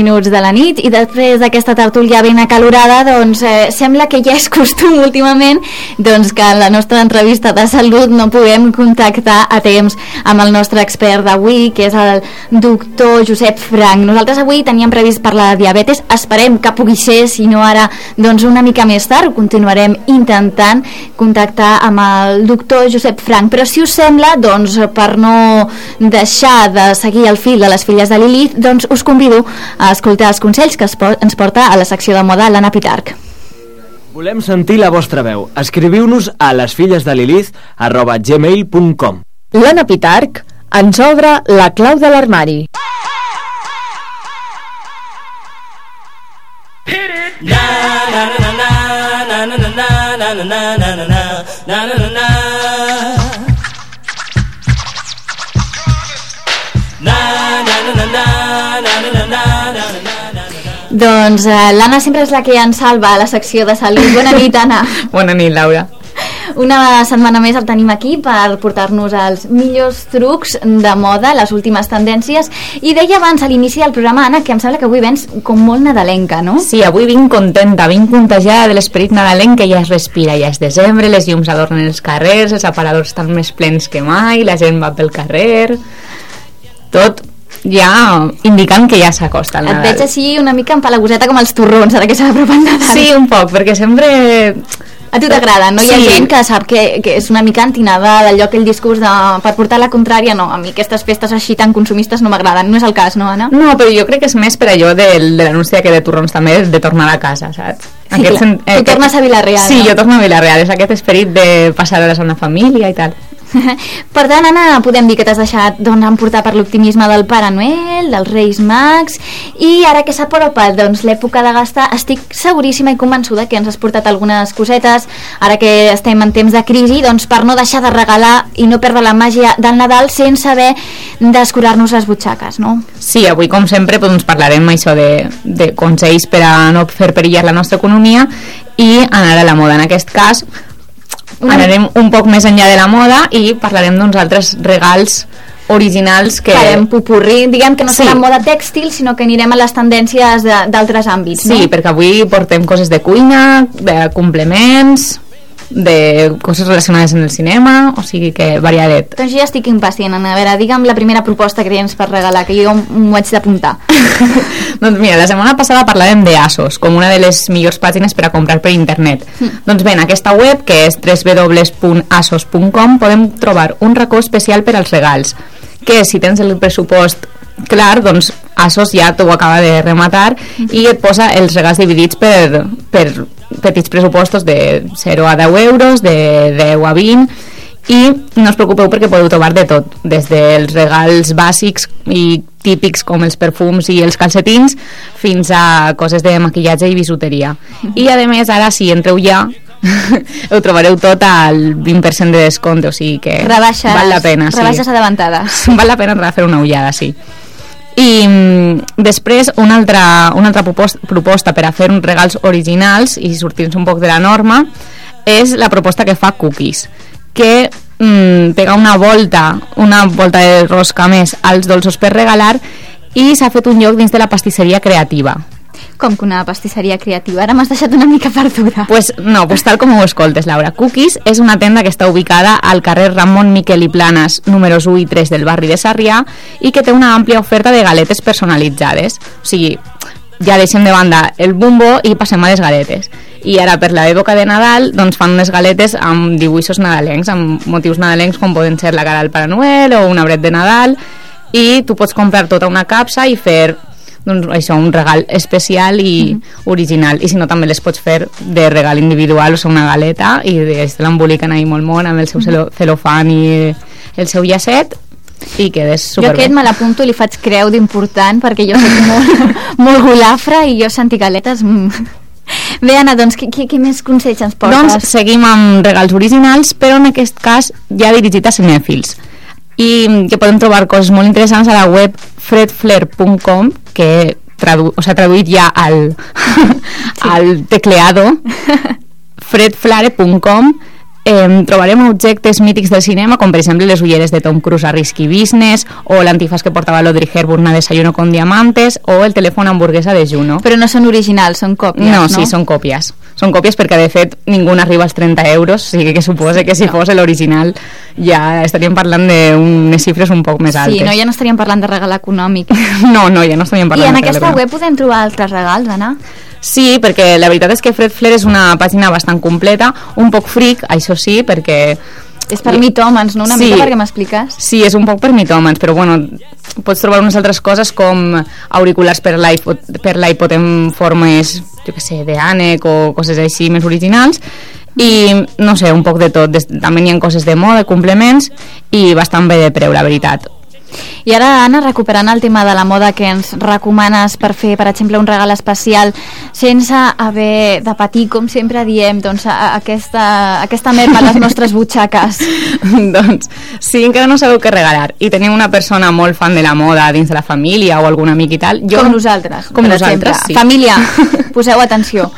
Minuts de la nit i després d'aquesta tertúlia ben acalorada doncs eh, sembla que ja és costum <laughs> últimament doncs que en la nostra entrevista de salut no puguem contactar a temps amb el nostre expert d'avui que és el doctor Josep Frank nosaltres avui teníem previst parlar de diabetes. Esperem que pugui ser, si no ara doncs una mica més tard, continuarem intentant contactar amb el doctor Josep Frank, però si us sembla doncs per no deixar de seguir el fil de les filles de Lilith doncs us convido a escoltar els consells que ens porta a la secció de moda l'Anna Pitarc. Volem sentir la vostra veu. Escriviu-nos a lesfillesdelilith arroba gmail.com L'Anna Pitarc ens obre la clau de l'armari. Doncs eh, l'Anna sempre és la que ens salva a la secció de salut. Bona nit, Anna. <laughs> Bona nit, Laura. Una setmana més el tenim aquí per portar-nos els millors trucs de moda, les últimes tendències. I deia abans a l'inici del programa, Anna, que em sembla que avui vens com molt nadalenca, no? Sí, avui vinc contenta, vinc contagiada de l'esperit nadalenc que ja es respira, ja és desembre, les llums adornen els carrers, els aparadors estan més plens que mai, la gent va pel carrer... Tot ja indicant que ja s'acosta el Et Nadal. veig així una mica empalagoseta com els torrons, ara que s'ha d'apropar el Nadal. Sí, un poc, perquè sempre... A tu t'agrada, no? Hi ha Sí. gent que sap que, que és una mica antinadal, allò que el discurs de, per portar la contrària, no, a mi aquestes festes així tan consumistes no m'agraden, no és el cas, no, Anna? No, però jo crec que és més per allò del, de l'anunci que de torrons també de tornar a casa, saps? Sí, clar. sen- Tu tornes a Vila-real, Sí, no? jo torno a Vila-real, és aquest esperit de passar hores amb la família i tal. <laughs> Per tant, Anna, podem dir que t'has deixat doncs, emportar per l'optimisme del Pare Noel, dels Reis Mags, i ara que s'apropa doncs, l'època de gastar, estic seguríssima i convençuda que ens has portat algunes cosetes, ara que estem en temps de crisi, doncs per no deixar de regalar i no perdre la màgia del Nadal sense haver d'escurar-nos les butxaques, no? Sí, avui, com sempre, doncs, parlarem això de, de consells per a no fer perillar la nostra economia i anar a la moda. En aquest cas, anarem un poc més enllà de la moda i parlarem d'uns altres regals originals que... Farem pupurri, diguem que no Sí. serà moda tèxtil, sinó que anirem a les tendències d'altres àmbits, Sí, no? perquè avui portem coses de cuina, de complements, de coses relacionades amb el cinema, o sigui que variadet. Doncs jo ja estic impacient, Anna. A veure, digue'm la primera proposta que tens per regalar, que jo m'ho haig d'apuntar. <laughs> doncs mira, la setmana passada parlàvem de ASOS, com una de les millors pàgines per a comprar per internet. Doncs bé, en aquesta web, que és www.asos.com, podem trobar un racó especial per als regals, que si tens el pressupost clar, doncs ASOS ja t'ho acaba de rematar i et posa els regals dividits per, per petits pressupostos de 0 a 10 euros, de 10 a 20 i no us preocupeu perquè podeu trobar de tot, des dels regals bàsics i típics com els perfums i els calcetins fins a coses de maquillatge i bisuteria. I a més ara si entreu ja <laughs> ho trobareu tot al 20% de descompte, o sigui que Rebaixes, val la pena. rebaixes sí. adavantades. <laughs> val la pena fer una ullada, sí. I mm, després una altra, una altra proposta, proposta per a fer uns regals originals i sortir-nos un poc de la norma és la proposta que fa Cookies que mm, pega una volta una volta de rosca més als dolços per regalar i s'ha fet un lloc dins de la pastisseria creativa Com que una pastisseria creativa? Ara m'has deixat una mica perduda. Pues no, pues tal com ho escoltes, Laura. Cookies és una tenda que està ubicada al carrer Ramon Miquel i Planes, números 1 i 3 del barri de Sarrià, i que té una àmplia oferta de galetes personalitzades. O sigui, ja deixem de banda el bumbo i passem a les galetes. I ara, per l'època de Nadal, doncs fan unes galetes amb dibuixos nadalencs, amb motius nadalencs com poden ser la cara del Pare Noel o un arbret de Nadal, i tu pots comprar tota una capsa i fer doncs, això, un regal especial i original i si no també les pots fer de regal individual o sigui, una galeta i des l'emboliquen ahí molt món amb el seu celo- celofan i el seu llacet i quedes Jo superbé aquest me l'apunto i li faig creu d'important perquè jo soc molt, <laughs> molt golafra i jo sentir galetes... Mm. Bé, Anna, doncs, què, què, què més consells ens portes? Doncs seguim amb regals originals, però en aquest cas ja dirigit a cinèfils. I que podem trobar coses molt interessants a la web fredflair.com, que tradu o sea, traduït ja al, <laughs> al tecleado, <laughs> fredflare.com, eh, trobarem objectes mítics del cinema, com per exemple les ulleres de Tom Cruise a Risky Business, o l'antifàs que portava l'Audrey Hepburn a Desayuno con Diamantes, o el telèfon hamburguesa de Juno. Però no són originals, són còpies, No, no? sí, són còpies. Són còpies perquè, de fet, ningú arriba als 30 euros, o sigui que suposa que si fos l'original ja estaríem parlant d'unes xifres un poc més altes. Sí, no, ja no estaríem parlant de regal econòmic. <laughs> No, no, ja no estaríem I parlant en de aquesta web podem trobar altres regals, Anna? Sí, perquè la veritat és que Fred Flair és una pàgina bastant completa, un poc fric, això sí, perquè... És per mitòmens, no? Una Sí. mica perquè m'expliques. Sí, és un poc per mitòmens, però bueno, pots trobar unes altres coses com auriculars per l'iPod en formes, jo que sé, d'ànec o coses així més originals i no sé, un poc de tot Des, també n'hi ha coses de moda, complements i bastant bé de preu, la veritat I ara, Anna, recuperant el tema de la moda que ens recomanes per fer, per exemple, un regal especial sense haver de patir, com sempre diem, doncs, a, a aquesta, aquesta merma a les nostres butxaques. <laughs> doncs, si encara no sabeu què regalar i teniu una persona molt fan de la moda dins de la família o algun amic i tal... Jo, Com nosaltres, Com nosaltres, exemple. sí. Família, <laughs> poseu atenció.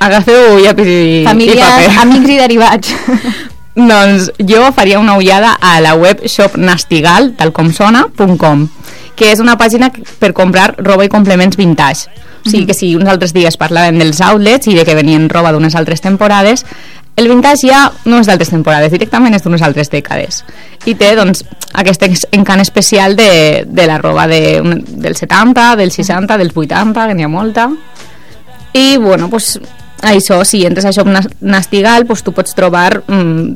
Agafeu llapis i, i Família, paper. amics i derivats. <laughs> Doncs jo faria una ullada a la web shopnastigal, tal com sona.com, que és una pàgina per comprar roba i complements vintage. O sigui que si uns altres dies parlàvem dels outlets i de que venien roba d'unes altres temporades, el vintage ja no és d'altres temporades, directament és d'unes altres dècades. I té, doncs, aquest encant especial de, de la roba de, del 70, del 60, dels 80, que n'hi ha molta. I, bueno, pues, això, si entres a Shop Nas- Nastigal, pues, tu pots trobar mm,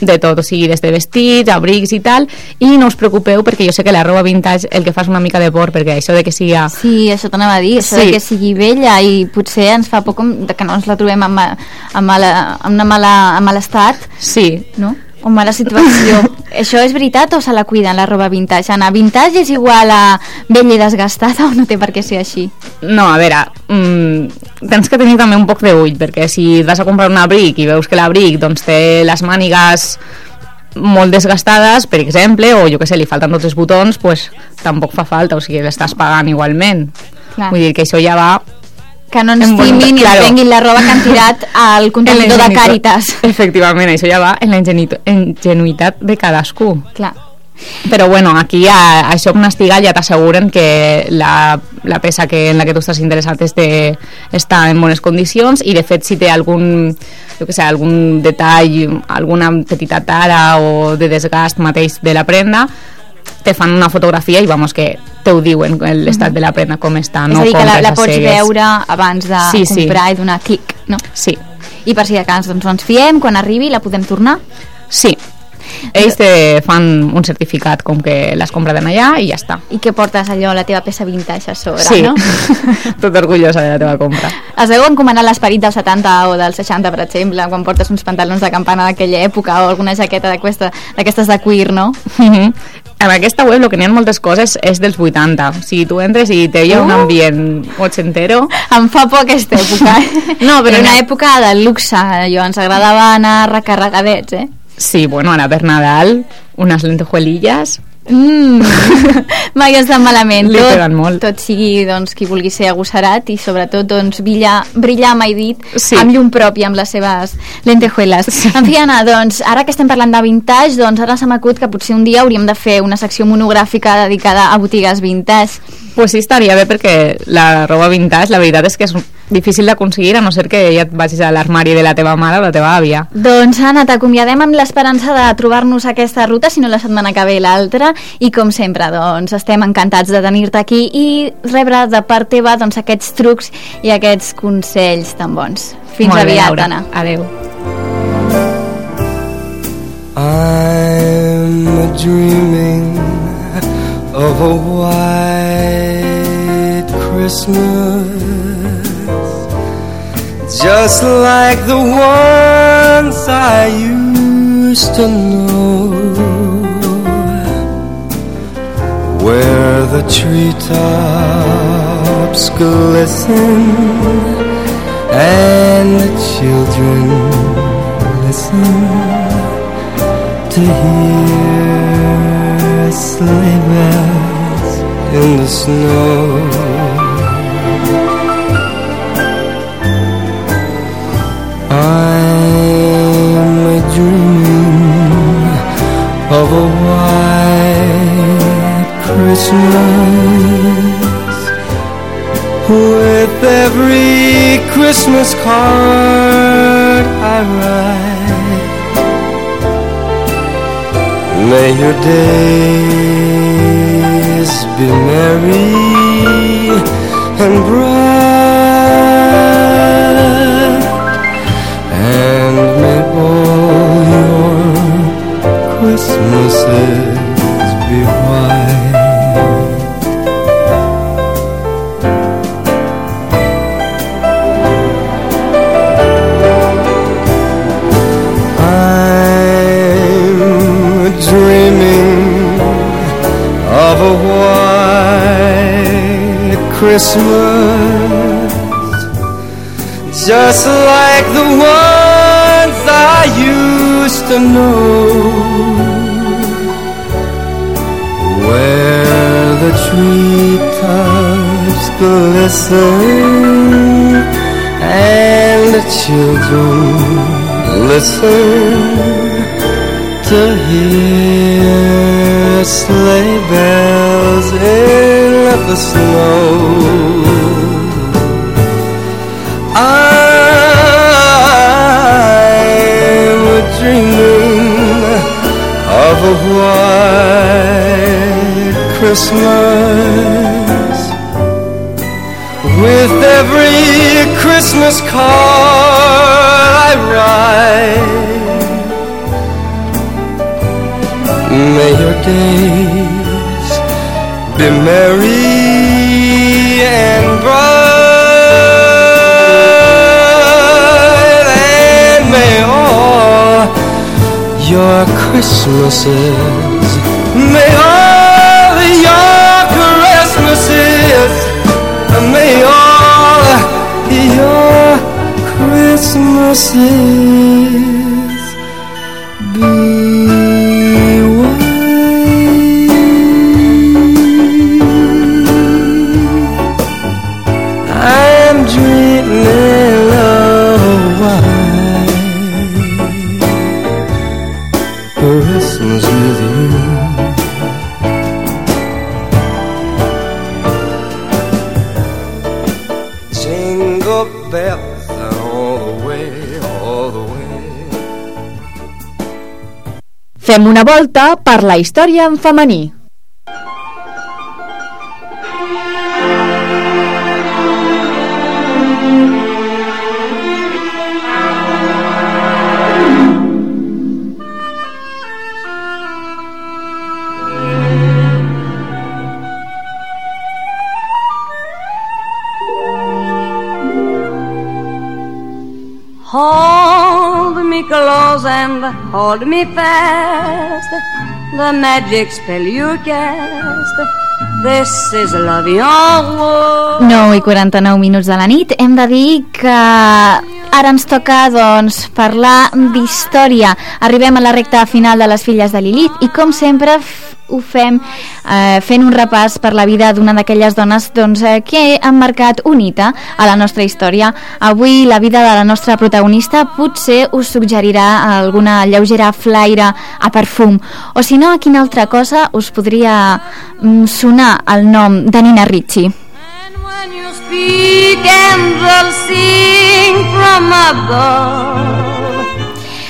de tot, o sigui, des de vestits, abrics i tal, i no us preocupeu perquè jo sé que la roba vintage el que fa és una mica de por, perquè això de que siga... Sí, això t'anava a dir, això Sí. de que sigui vella i potser ens fa por com que no ens la trobem en, ma- en, mala, en una mala, en mal estat, Sí, no? O mala situació. <laughs> això és veritat o se la cuiden, la roba vintage? Anna, vintage és igual a vella i desgastada o no té per què ser així? No, a veure, mm, tens que tenir també un poc d'ull, perquè si vas a comprar un abric i veus que l'abric doncs, té les mànigues molt desgastades, per exemple, o jo que sé, li falten tots els botons, pues, tampoc fa falta, o sigui, l'estàs pagant igualment. Clar. Vull dir que això ja va... Que no ens timin i claro. ens venguin la roba que han tirat <laughs> al contenidor de Càritas. Efectivament, això ja va en la ingenuïtat de cadascú. Clar. Però bueno, aquí a, a Shop Nastigal ja t'asseguren que la, la peça que, en la que tu estàs interessat és de, està en bones condicions i de fet si té algun, jo que sé, algun detall, alguna petita tara o de desgast mateix de la prenda, te fan una fotografia i vamos que te ho diuen l'estat de la prenda com està, és no a dir, que la, la pots cegues. veure abans de Sí, sí. comprar i donar clic, no? Sí, I per si de cas, doncs, ens fiem, quan arribi la podem tornar. sí. Ells te fan un certificat com que l'has comprat allà i ja està. I que portes allò, la teva peça vintage a sobre, Sí, no? <laughs> tot orgullosa de la teva compra. Es veu encomanar l'esperit dels 70 o dels 60, per exemple, quan portes uns pantalons de campana d'aquella època o alguna jaqueta d'aquestes de cuir, no? Mhm. En aquesta web el que n'hi ha moltes coses és dels 80. O sigui, tu entres i té uh! un ambient ochentero. Em fa por aquesta època. <laughs> eh? No, però Era una no. època de luxe, allò, ens agradava anar recarregadets, eh? Sí, bueno, ara per Nadal, unes lentejuelillas. Mm. <laughs> Mai estan malament. Li tot, molt. Tot sigui doncs, qui vulgui ser agosserat i sobretot doncs, brillar, brillar mai dit, Sí. amb llum pròpia, amb les seves lentejuelas. Sí. En fi, Anna, doncs, ara que estem parlant de vintage, doncs ara se m'acut que potser un dia hauríem de fer una secció monogràfica dedicada a botigues vintage. Pues sí, estaria bé perquè la roba vintage, la veritat és que és difícil d'aconseguir, a no ser que ja et vagis a l'armari de la teva mare o la teva àvia. Doncs, Anna, t'acomiadem amb l'esperança de trobar-nos aquesta ruta, si no la setmana que ve l'altra, i com sempre, doncs, estem encantats de tenir-te aquí i rebre de part teva doncs, aquests trucs i aquests consells tan bons. Fins Molt bé, aviat, Laura. Anna. Adeu. I'm dreaming of a white Christmas, just like the ones I used to know, where the treetops glisten and the children listen to hear sleigh bells in the snow. I'm a dreaming of a white Christmas with every Christmas card I write. May your days be merry and bright, and may all your Christmases be white. Christmas, just like the ones I used to know, where the treetops glisten and the children listen to hear sleigh bells the snow. I'm dreaming of a white Christmas with every Christmas card I write. May your days be merry and bright, and may all your Christmases, may all your Christmases, may all your Christmases Fem una volta per la història en femení. Hold me close and hold me fast. The magic spell you cast. This is love your world. 9 i 49 minuts de la nit. Hem de dir que ara ens toca doncs, parlar d'història. Arribem a la recta final de les filles de Lilith i com sempre ho fem eh, fent un repàs per la vida d'una d'aquelles dones doncs, eh, que han marcat un hita a la nostra història. Avui la vida de la nostra protagonista potser us suggerirà alguna lleugera flaire a perfum o si no, a quina altra cosa us podria mm, sonar el nom de Nina Ricci. Speak angels sing from above.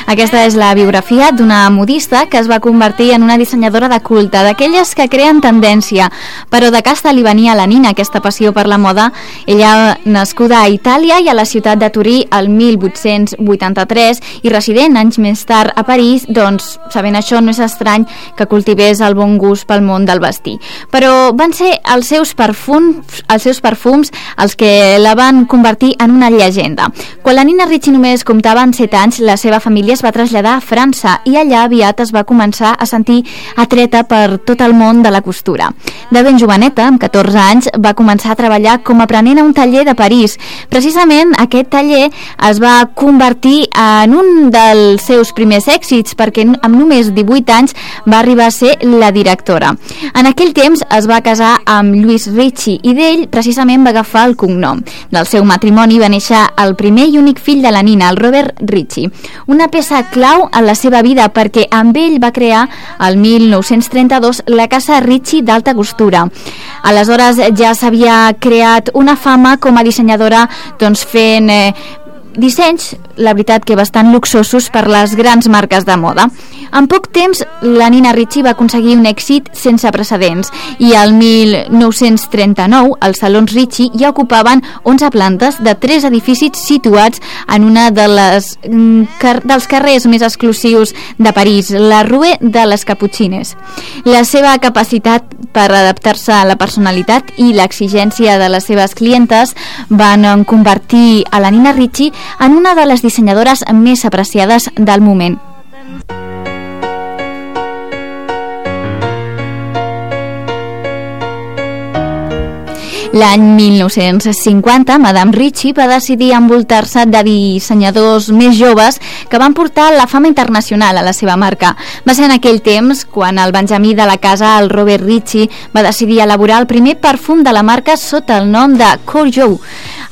Aquesta és la biografia d'una modista que es va convertir en una dissenyadora de culte, d'aquelles que creen tendència. Però de casta li venia la Nina aquesta passió per la moda. Ella, nascuda a Itàlia i a la ciutat de Turí el 1883 i resident anys més tard a París, doncs, sabent això, no és estrany que cultivés el bon gust pel món del vestir. Però van ser els seus perfums, els seus perfums els que la van convertir en una llegenda. Quan la Nina Ricci només comptava en 7 anys, la seva família es va traslladar a França i allà aviat es va començar a sentir atreta per tot el món de la costura. De ben joveneta, amb 14 anys, va començar a treballar com a aprenent a un taller de París. Precisament aquest taller es va convertir en un dels seus primers èxits perquè amb només 18 anys va arribar a ser la directora. En aquell temps es va casar amb Lluís Ricci i d'ell precisament va agafar el cognom. Del seu matrimoni va néixer el primer i únic fill de la Nina, el Robert Ricci. Una peça clau en la seva vida perquè amb ell va crear el 1932 la Casa Ricci d'alta costura. Aleshores ja s'havia creat una fama com a dissenyadora doncs fent eh, dissenys, la veritat que bastant luxosos per les grans marques de moda. En poc temps, la Nina Ricci va aconseguir un èxit sense precedents i al 1939 els salons Ricci ja ocupaven 11 plantes de tres edificis situats en una de les, mm, car dels carrers més exclusius de París, la Rue de les Caputxines. La seva capacitat per adaptar-se a la personalitat i l'exigència de les seves clientes van eh, convertir a la Nina Ricci en una de les dissenyadores més apreciades del moment. L'any 1950, Madame Ritchie va decidir envoltar-se de dissenyadors més joves que van portar la fama internacional a la seva marca. Va ser en aquell temps quan el Benjamí de la casa, el Robert Ritchie, va decidir elaborar el primer perfum de la marca sota el nom de Courgeot.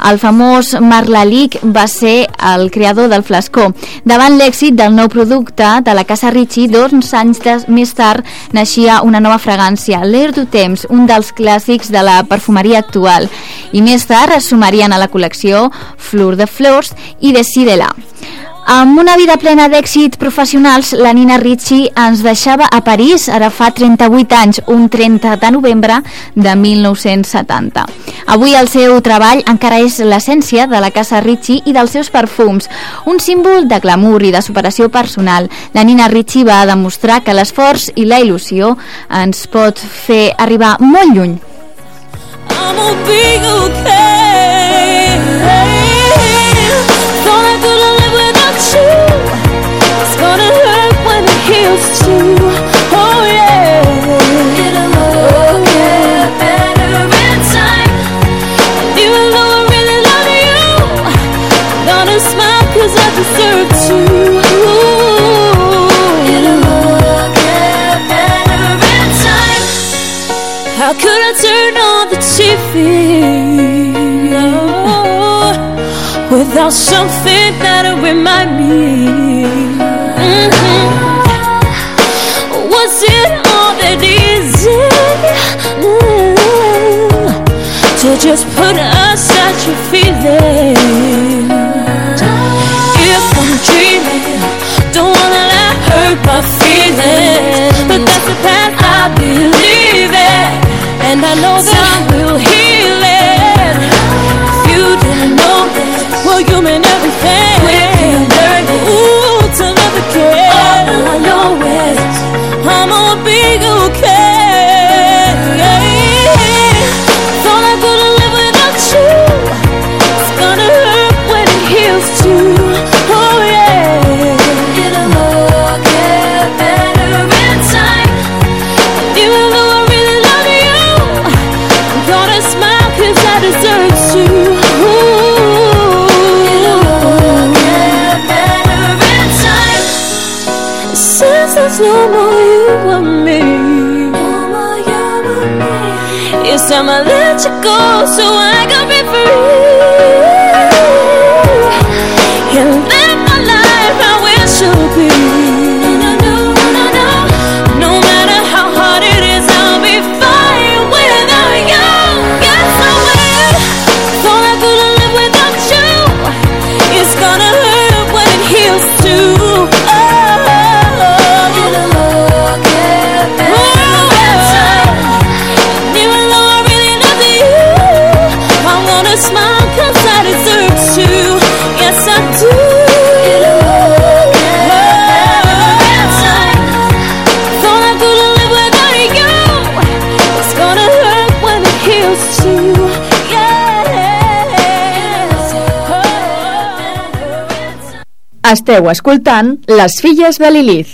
El famós Marc Lalique va ser el creador del flascó. Davant l'èxit del nou producte de la casa Ritchie, dos anys de, més tard naixia una nova fragància, l'Air du Temps, un dels clàssics de la perfumeria actual. I més tard es sumarien a la col·lecció Fleur de Flors i Decidela. Amb una vida plena d'èxit professionals, la Nina Ricci ens deixava a París, ara fa 38 anys, un 30 de novembre de 1970. Avui el seu treball encara és l'essència de la casa Ricci i dels seus perfums, un símbol de glamour i de superació personal. La Nina Ricci va demostrar que l'esforç i la il·lusió ens pot fer arribar molt lluny. I'm gonna be okay. No, without something that'll remind me? Mhm. Was it all that easy mm, to just put aside your feelings? If I'm dreaming, don't wanna let hurt my feelings, but that's the path I believe I know that time will heal There's no more you and me. It's time I let you go so I can be free Esteu escoltant Les filles de Lilith.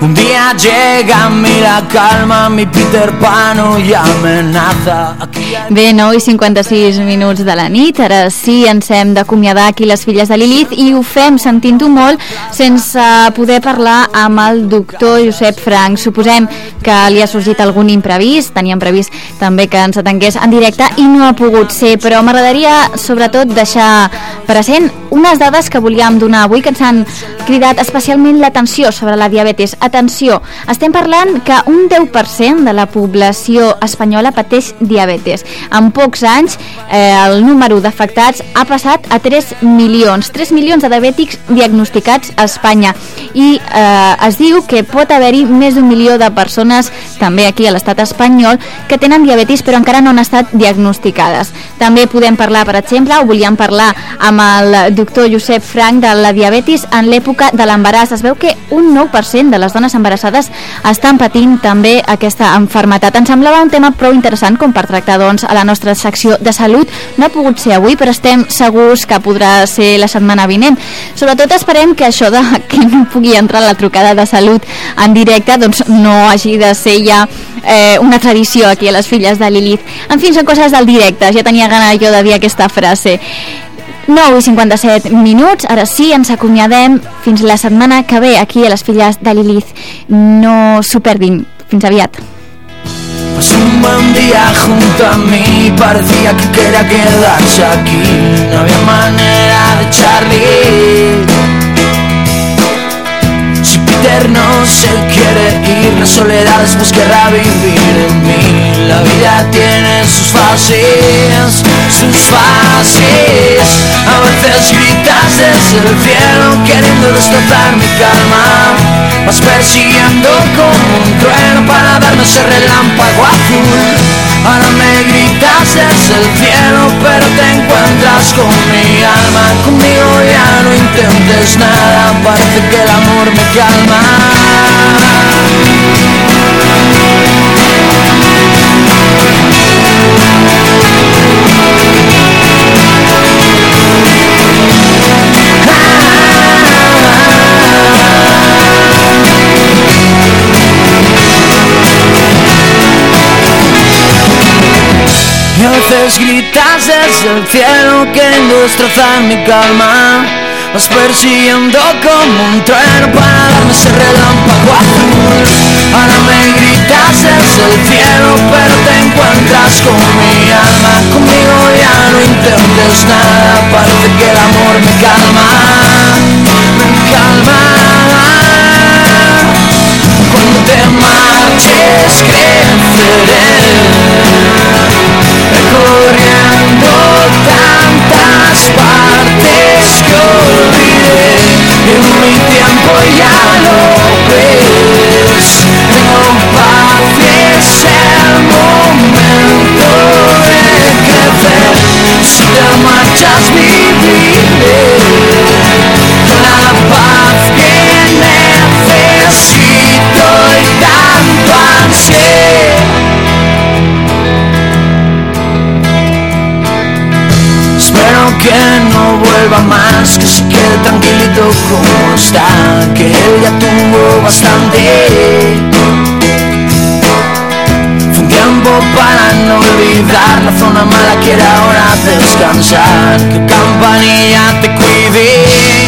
Un día llega a mí la calma, mi Peter Pan y amenaza. Aquí hay... Bé, 9 i 56 minuts de la nit, ara sí ens hem d'acomiadar aquí les filles de Lilith i ho fem sentint-ho molt sense poder parlar amb el doctor Josep Frank. Suposem que li ha sorgit algun imprevist, teníem previst també que ens atengués en directe i no ha pogut ser, però m'agradaria sobretot deixar present unes dades que volíem donar avui que ens han cridat especialment l'atenció sobre la diabetes. Atenció, estem parlant que un 10% de la població espanyola pateix diabetes. En pocs anys eh, el número d'afectats ha passat a 3 milions. 3 milions de diabètics diagnosticats a Espanya i eh, es diu que pot haver-hi més d'un milió de persones també aquí a l'estat espanyol, que tenen diabetis però encara no han estat diagnosticades. També podem parlar, per exemple, o volíem parlar amb el doctor Josep Frank de la diabetis en l'època de l'embaràs. Es veu que un 9% de les dones embarassades estan patint també aquesta enfermetat. Ens semblava un tema prou interessant com per tractar a la nostra secció de salut. No ha pogut ser avui, però estem segurs que podrà ser la setmana vinent. Sobretot esperem que això de <laughs> que no pugui entrar la trucada de salut en directe doncs no hagi de ser ja eh, una tradició aquí a les filles de Lilith. En fi, són coses del directe, ja tenia gana jo de dir aquesta frase. 9 i 57 minuts, ara sí, ens acomiadem fins la setmana que ve aquí a les filles de Lilith. No s'ho perdin. Fins aviat. Pasó un buen día junto a mí. Parecía que quería quedarse aquí. No había manera de echarle Si Peter no se quiere ir La soledad después querrá vivir en mí. La vida tiene sus fases Sus fases. A veces gritas desde el cielo Queriendo destrozar mi calma. Vas persiguiendo como un trueno para darme ese relámpago azul. Ahora me gritas desde el cielo, pero te encuentras con mi alma. Conmigo ya no intentes nada, parece que el amor me calma. Gritas desde el cielo queriendo destrozar mi calma. Vas persiguiendo como un trueno para darme ese relámpago azul. Ahora me gritas desde el cielo pero te encuentras con mi alma. Conmigo ya no intentes nada, parece que el amor me calma Me calma. Cuando te marches creceré recorriendo tantas partes que olvidé en mi tiempo ya lo ves tengo paz y es el momento de crecer si te marchas viviré la paz que necesito y tanto ansié que no vuelva más, que se quede tranquilito como está, que él ya tuvo bastante. Fue un tiempo para no olvidar la zona mala, quiere ahora descansar, que campanilla te cuide.